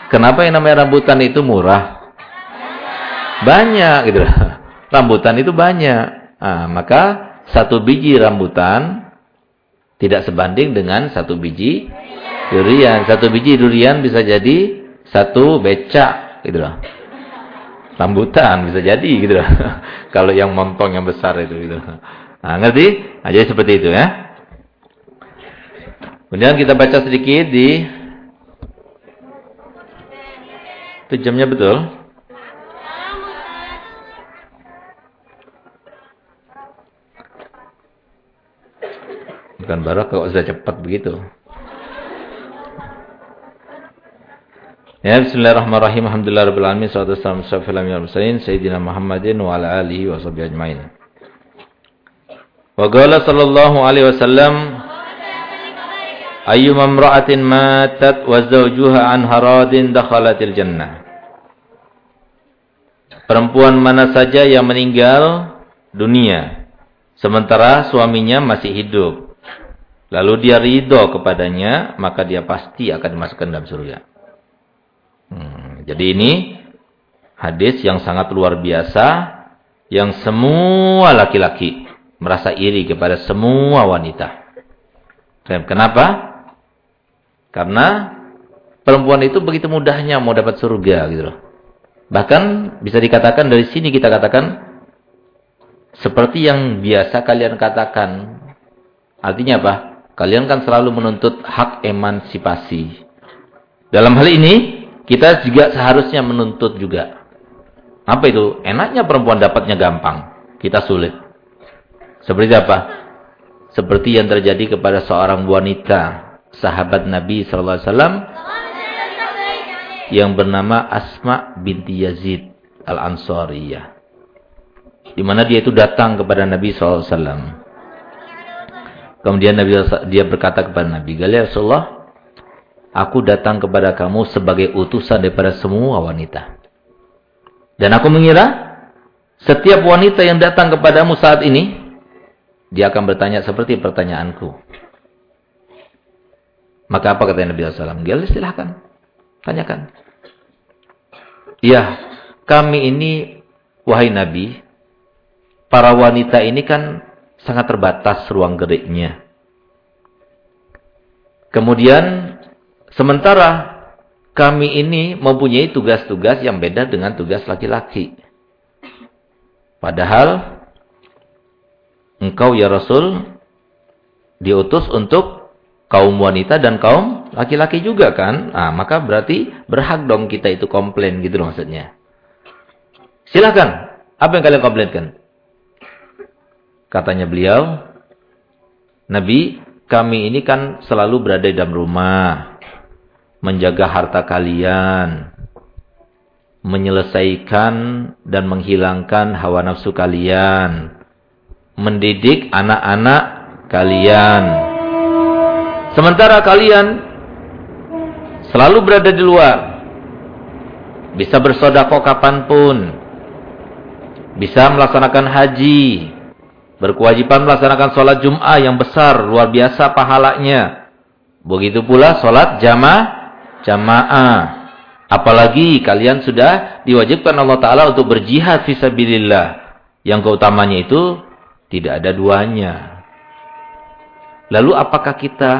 Kenapa yang namanya rambutan itu murah? Banyak gitu. Rambutan itu banyak. Nah, maka satu biji rambutan tidak sebanding dengan satu biji durian. Satu biji durian bisa jadi satu becak gitu loh. Rambutan bisa jadi gitu loh. Kalau yang montong yang besar itu gitu. Nah, ngerti? Nah, jadi seperti itu ya. Kemudian kita baca sedikit di itu jamnya betul. Bukan barokah kalau sudah cepat begitu. Ya, bismillahirrahmanirrahim. Alhamdulillah rabbil alamin. Salatu wassalamu ala sayyidina Muhammadin wa ala alihi wa sahbihi ajmain. Wa qala sallallahu alaihi wasallam Ayyuma imra'atin matat wa zawjuha an haradin dakhalatil jannah. Perempuan mana saja yang meninggal dunia sementara suaminya masih hidup lalu dia ridho kepadanya, maka dia pasti akan dimasukkan dalam surga. Hmm, jadi ini hadis yang sangat luar biasa, yang semua laki-laki merasa iri kepada semua wanita. Kenapa? Karena perempuan itu begitu mudahnya mau dapat surga gitu loh. Bahkan bisa dikatakan dari sini kita katakan seperti yang biasa kalian katakan. Artinya apa? Kalian kan selalu menuntut hak emansipasi. Dalam hal ini, kita juga seharusnya menuntut juga. Apa itu? Enaknya perempuan dapatnya gampang. Kita sulit. Seperti apa? Seperti yang terjadi kepada seorang wanita, sahabat Nabi SAW, yang bernama Asma binti Yazid al-Ansariyah. Di mana dia itu datang kepada Nabi SAW. Kemudian Nabi dia berkata kepada Nabi, "Ya Rasulullah, aku datang kepada kamu sebagai utusan daripada semua wanita. Dan aku mengira setiap wanita yang datang kepadamu saat ini dia akan bertanya seperti pertanyaanku. Maka apa kata Nabi SAW? Ya silahkan. Tanyakan. Ya, kami ini, wahai Nabi, para wanita ini kan sangat terbatas ruang geriknya. Kemudian sementara kami ini mempunyai tugas-tugas yang beda dengan tugas laki-laki. Padahal engkau ya Rasul diutus untuk kaum wanita dan kaum laki-laki juga kan? Nah, maka berarti berhak dong kita itu komplain gitu loh maksudnya. Silakan. Apa yang kalian komplainkan? Katanya beliau, Nabi, kami ini kan selalu berada di dalam rumah, menjaga harta kalian, menyelesaikan dan menghilangkan hawa nafsu kalian, mendidik anak-anak kalian. Sementara kalian selalu berada di luar, bisa bersodako kapan pun, bisa melaksanakan haji, berkewajiban melaksanakan sholat Jum'ah yang besar, luar biasa pahalanya. Begitu pula sholat jamaah, jamaah. Apalagi kalian sudah diwajibkan Allah Ta'ala untuk berjihad visabilillah. Yang keutamanya itu tidak ada duanya. Lalu apakah kita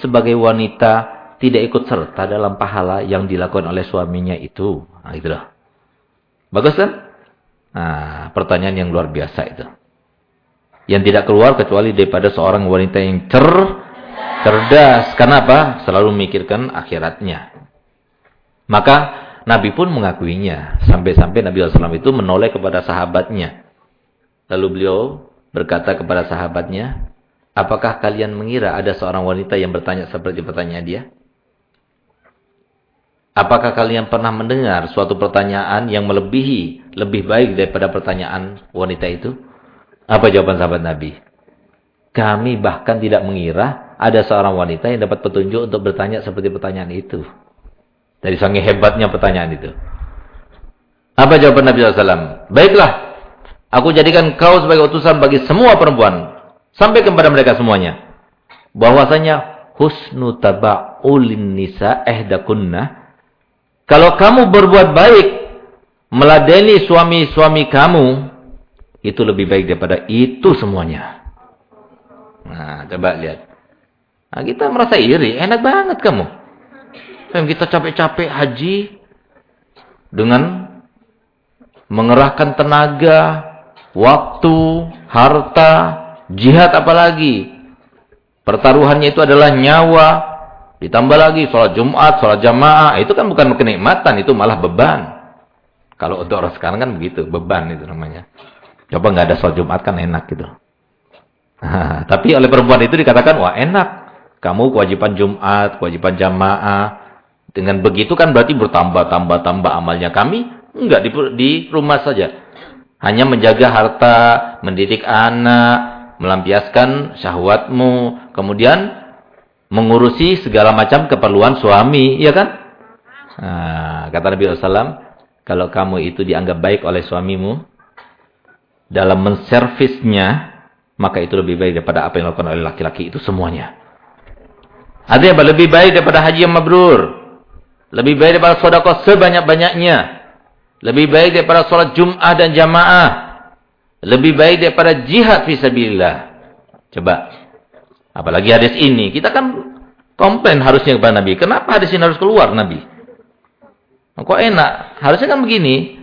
sebagai wanita tidak ikut serta dalam pahala yang dilakukan oleh suaminya itu? Nah, itu loh. Bagus kan? Nah, pertanyaan yang luar biasa itu. Yang tidak keluar kecuali daripada seorang wanita yang cer cerdas. Kenapa? Selalu memikirkan akhiratnya. Maka Nabi pun mengakuinya. Sampai-sampai Nabi SAW itu menoleh kepada sahabatnya. Lalu beliau berkata kepada sahabatnya, Apakah kalian mengira ada seorang wanita yang bertanya seperti pertanyaan dia? Apakah kalian pernah mendengar suatu pertanyaan yang melebihi, lebih baik daripada pertanyaan wanita itu? Apa jawaban sahabat Nabi? Kami bahkan tidak mengira ada seorang wanita yang dapat petunjuk untuk bertanya seperti pertanyaan itu. Dari sangat hebatnya pertanyaan itu. Apa jawaban Nabi SAW? Baiklah, aku jadikan kau sebagai utusan bagi semua perempuan. Sampai kepada mereka semuanya. Bahwasanya husnu taba'ulin nisa ehdakunna. Kalau kamu berbuat baik, meladeni suami-suami kamu, itu lebih baik daripada itu semuanya. Nah, coba lihat. Nah, kita merasa iri, enak banget kamu. Dan kita capek-capek haji dengan mengerahkan tenaga, waktu, harta, Jihad apalagi? Pertaruhannya itu adalah nyawa. Ditambah lagi sholat Jumat, sholat jamaah. Itu kan bukan kenikmatan, itu malah beban. Kalau untuk orang sekarang kan begitu, beban itu namanya. Coba nggak ada sholat Jumat kan enak gitu. Tapi oleh perempuan itu dikatakan, wah enak. Kamu kewajiban Jumat, kewajiban jamaah. Dengan begitu kan berarti bertambah-tambah-tambah amalnya. Kami enggak di, di rumah saja. Hanya menjaga harta, mendidik anak, melampiaskan syahwatmu, kemudian mengurusi segala macam keperluan suami, ya kan? Nah, kata Nabi SAW, kalau kamu itu dianggap baik oleh suamimu, dalam menservisnya, maka itu lebih baik daripada apa yang dilakukan oleh laki-laki itu semuanya. Artinya apa? Lebih baik daripada haji yang mabrur. Lebih baik daripada sodakoh sebanyak-banyaknya. Lebih baik daripada sholat Jum'ah dan jamaah. Lebih baik daripada jihad fisabilillah. Coba. Apalagi hadis ini. Kita kan komplain harusnya kepada Nabi. Kenapa hadis ini harus keluar Nabi? Kok enak? Harusnya kan begini.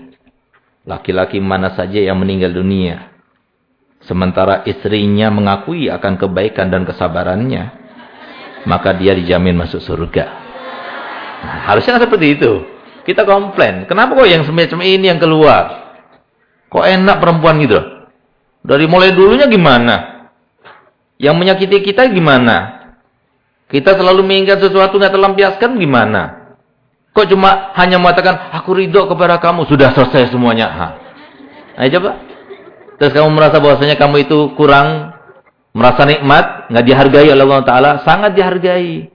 Laki-laki mana saja yang meninggal dunia. Sementara istrinya mengakui akan kebaikan dan kesabarannya. Maka dia dijamin masuk surga. Nah, harusnya kan seperti itu. Kita komplain. Kenapa kok yang semacam ini yang keluar? Kok enak perempuan gitu? Dari mulai dulunya gimana? Yang menyakiti kita gimana? Kita selalu mengingat sesuatu nggak terlampiaskan gimana? Kok cuma hanya mengatakan aku ridho kepada kamu sudah selesai semuanya? Ha. Ayo coba. Terus kamu merasa bahwasanya kamu itu kurang merasa nikmat, nggak dihargai oleh Allah Taala, sangat dihargai.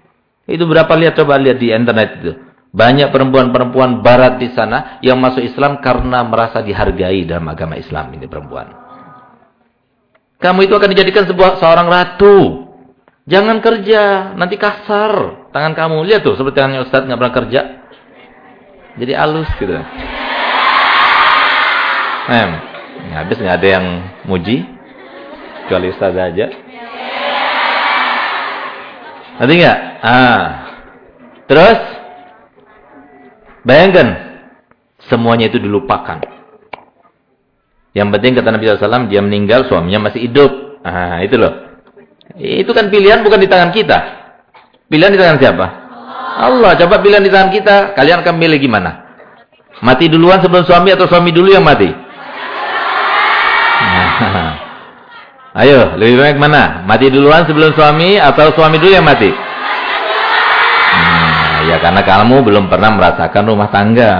Itu berapa lihat coba lihat di internet itu. Banyak perempuan-perempuan barat di sana yang masuk Islam karena merasa dihargai dalam agama Islam ini perempuan. Kamu itu akan dijadikan sebuah seorang ratu. Jangan kerja, nanti kasar tangan kamu. Lihat tuh seperti tangannya Ustaz nggak pernah kerja. Jadi halus gitu. Em, habis nggak ada yang muji kecuali Ustaz aja. Nanti nggak? Ah. Terus Bayangkan, semuanya itu dilupakan. Yang penting kata Nabi SAW, dia meninggal, suaminya masih hidup. Ah, itu loh. Itu kan pilihan bukan di tangan kita. Pilihan di tangan siapa? Allah. Coba pilihan di tangan kita. Kalian akan milih gimana? Mati duluan sebelum suami atau suami dulu yang mati? Ayo, lebih baik mana? Mati duluan sebelum suami atau suami dulu yang mati? Ya karena kamu belum pernah merasakan rumah tangga.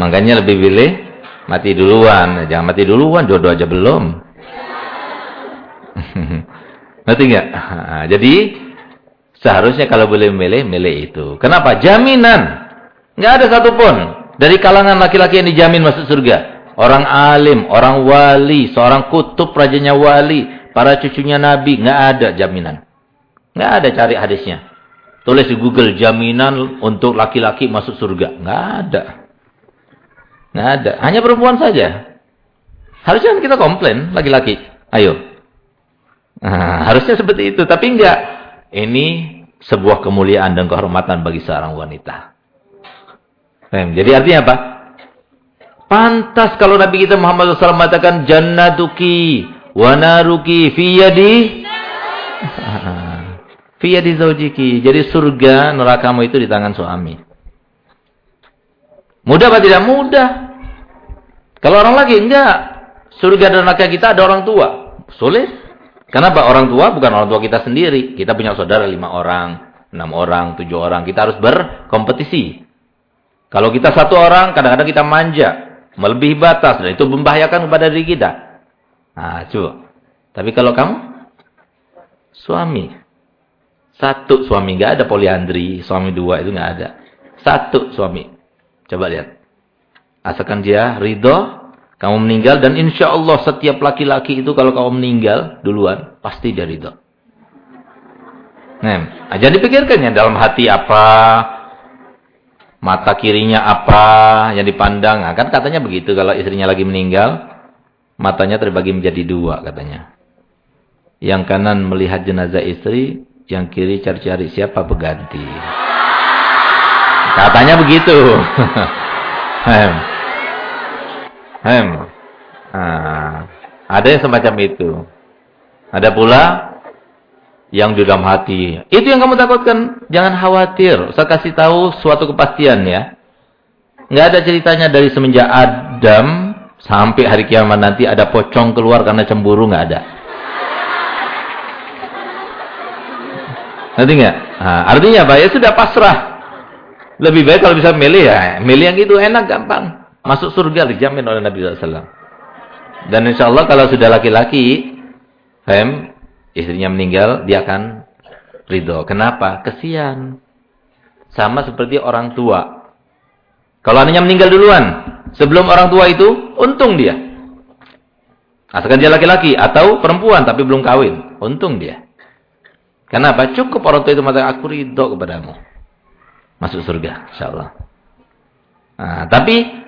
Makanya lebih pilih mati duluan. Jangan mati duluan, jodoh aja belum. Ngerti nggak? Jadi seharusnya kalau boleh milih, milih itu. Kenapa? Jaminan. Nggak ada satupun dari kalangan laki-laki yang dijamin masuk surga. Orang alim, orang wali, seorang kutub rajanya wali, para cucunya nabi, nggak ada jaminan. Nggak ada cari hadisnya. Tulis di Google jaminan untuk laki-laki masuk surga. Nggak ada. Nggak ada. Hanya perempuan saja. Harusnya kita komplain laki-laki. Ayo. Nah, harusnya seperti itu. Tapi enggak. Ini sebuah kemuliaan dan kehormatan bagi seorang wanita. Jadi artinya apa? Pantas kalau Nabi kita Muhammad SAW mengatakan jannatuki wa naruki fi yadi zaujiki. Jadi surga nerakamu itu di tangan suami. Mudah apa tidak mudah? Kalau orang lagi enggak. Surga dan neraka kita ada orang tua. Sulit. Kenapa? Orang tua bukan orang tua kita sendiri. Kita punya saudara lima orang, enam orang, tujuh orang. Kita harus berkompetisi. Kalau kita satu orang, kadang-kadang kita manja melebihi batas dan itu membahayakan kepada diri kita. Nah, coba. Tapi kalau kamu suami satu suami nggak ada poliandri, suami dua itu nggak ada. Satu suami. Coba lihat. Asalkan dia ridho, kamu meninggal dan insya Allah setiap laki-laki itu kalau kamu meninggal duluan pasti dia ridho. Nah, jadi pikirkan ya dalam hati apa, mata kirinya apa yang dipandang. Nah, kan katanya begitu kalau istrinya lagi meninggal, matanya terbagi menjadi dua katanya. Yang kanan melihat jenazah istri, yang kiri cari-cari siapa pengganti. Katanya begitu. Hem. Hem. Nah, ada yang semacam itu. Ada pula yang di dalam hati. Itu yang kamu takutkan. Jangan khawatir. Saya kasih tahu suatu kepastian ya. Nggak ada ceritanya dari semenjak Adam sampai hari kiamat nanti ada pocong keluar karena cemburu nggak ada. Nanti nggak? Nah, artinya apa? Ya sudah pasrah. Lebih baik kalau bisa milih ya. Milih yang itu enak, gampang. Masuk surga dijamin oleh Nabi SAW. Dan insya Allah kalau sudah laki-laki, istrinya meninggal, dia akan ridho. Kenapa? Kesian. Sama seperti orang tua. Kalau anaknya meninggal duluan, sebelum orang tua itu, untung dia. Asalkan dia laki-laki atau perempuan tapi belum kawin, untung dia. Kenapa? Cukup orang tua itu mengatakan aku ridho kepadamu. Masuk surga, insyaallah. Nah, tapi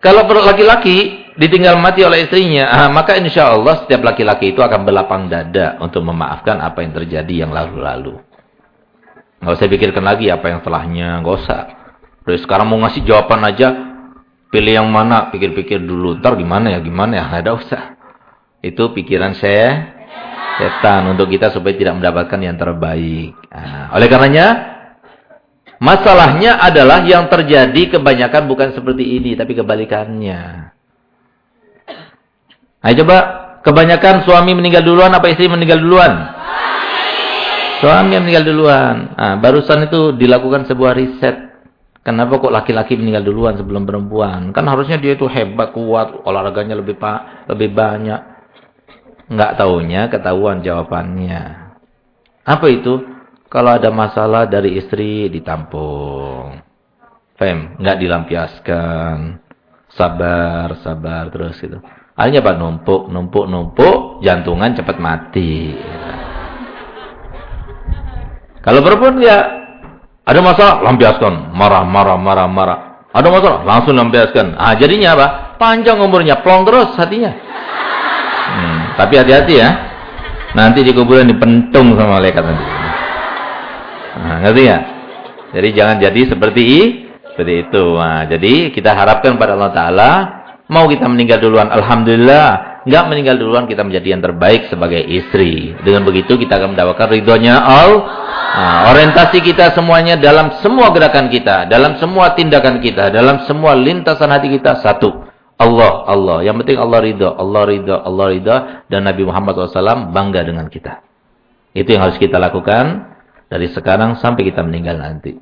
kalau laki-laki ditinggal mati oleh istrinya, ah, maka insya Allah setiap laki-laki itu akan berlapang dada untuk memaafkan apa yang terjadi yang lalu-lalu. Nggak usah pikirkan lagi apa yang setelahnya, nggak usah. Terus sekarang mau ngasih jawaban aja, pilih yang mana, pikir-pikir dulu, ntar gimana ya, gimana ya, nggak usah. Itu pikiran saya, setan untuk kita supaya tidak mendapatkan yang terbaik. Nah, oleh karenanya, masalahnya adalah yang terjadi kebanyakan bukan seperti ini, tapi kebalikannya. Ayo coba, kebanyakan suami meninggal duluan apa istri meninggal duluan? Suami yang meninggal duluan. Nah, barusan itu dilakukan sebuah riset. Kenapa kok laki-laki meninggal duluan sebelum perempuan? Kan harusnya dia itu hebat, kuat, olahraganya lebih pak, lebih banyak. Enggak tahunya ketahuan jawabannya. Apa itu? Kalau ada masalah dari istri ditampung. Fem, enggak dilampiaskan. Sabar, sabar terus gitu. Akhirnya apa? Numpuk, numpuk, numpuk, jantungan cepat mati. Kalau perempuan ya ada masalah, lampiaskan. Marah, marah, marah, marah. Ada masalah, langsung lampiaskan. Ah, jadinya apa? Panjang umurnya, plong terus hatinya. Tapi hati-hati ya. Nanti di kuburan dipentung sama malaikat nanti. Nah, ngerti ya? Jadi jangan jadi seperti seperti itu. Nah, jadi kita harapkan pada Allah Taala Mau kita meninggal duluan, Alhamdulillah. Enggak meninggal duluan, kita menjadi yang terbaik sebagai istri. Dengan begitu kita akan mendapatkan ridhonya Allah. Nah, orientasi kita semuanya dalam semua gerakan kita. Dalam semua tindakan kita. Dalam semua lintasan hati kita. Satu. Allah, Allah. Yang penting Allah ridho. Allah ridho, Allah ridho. Dan Nabi Muhammad SAW bangga dengan kita. Itu yang harus kita lakukan. Dari sekarang sampai kita meninggal nanti.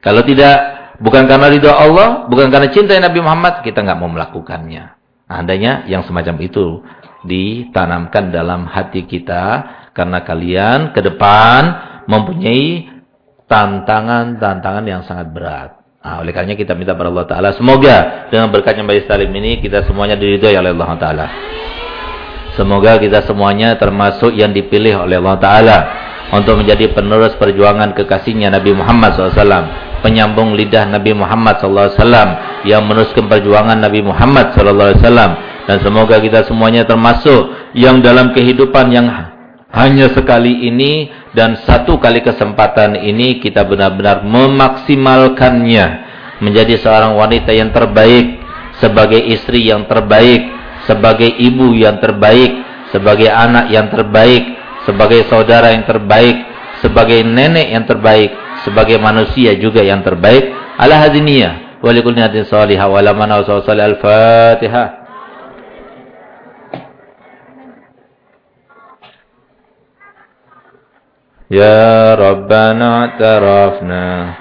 Kalau tidak Bukan karena ridho Allah, bukan karena cinta Nabi Muhammad, kita nggak mau melakukannya. Andainya yang semacam itu ditanamkan dalam hati kita, karena kalian ke depan mempunyai tantangan-tantangan yang sangat berat. Nah, oleh karenanya kita minta kepada Allah Ta'ala, semoga dengan berkatnya Mbak Salim ini, kita semuanya diridhoi oleh Allah Ta'ala. Semoga kita semuanya termasuk yang dipilih oleh Allah Ta'ala untuk menjadi penerus perjuangan kekasihnya Nabi Muhammad SAW penyambung lidah Nabi Muhammad SAW yang meneruskan perjuangan Nabi Muhammad SAW dan semoga kita semuanya termasuk yang dalam kehidupan yang hanya sekali ini dan satu kali kesempatan ini kita benar-benar memaksimalkannya menjadi seorang wanita yang terbaik sebagai istri yang terbaik sebagai ibu yang terbaik sebagai anak yang terbaik sebagai saudara yang terbaik, sebagai nenek yang terbaik, sebagai manusia juga yang terbaik. Ala hadiniyah wa likulli niyatin salihah wa lamana al-Fatihah. يا ربنا اعترفنا.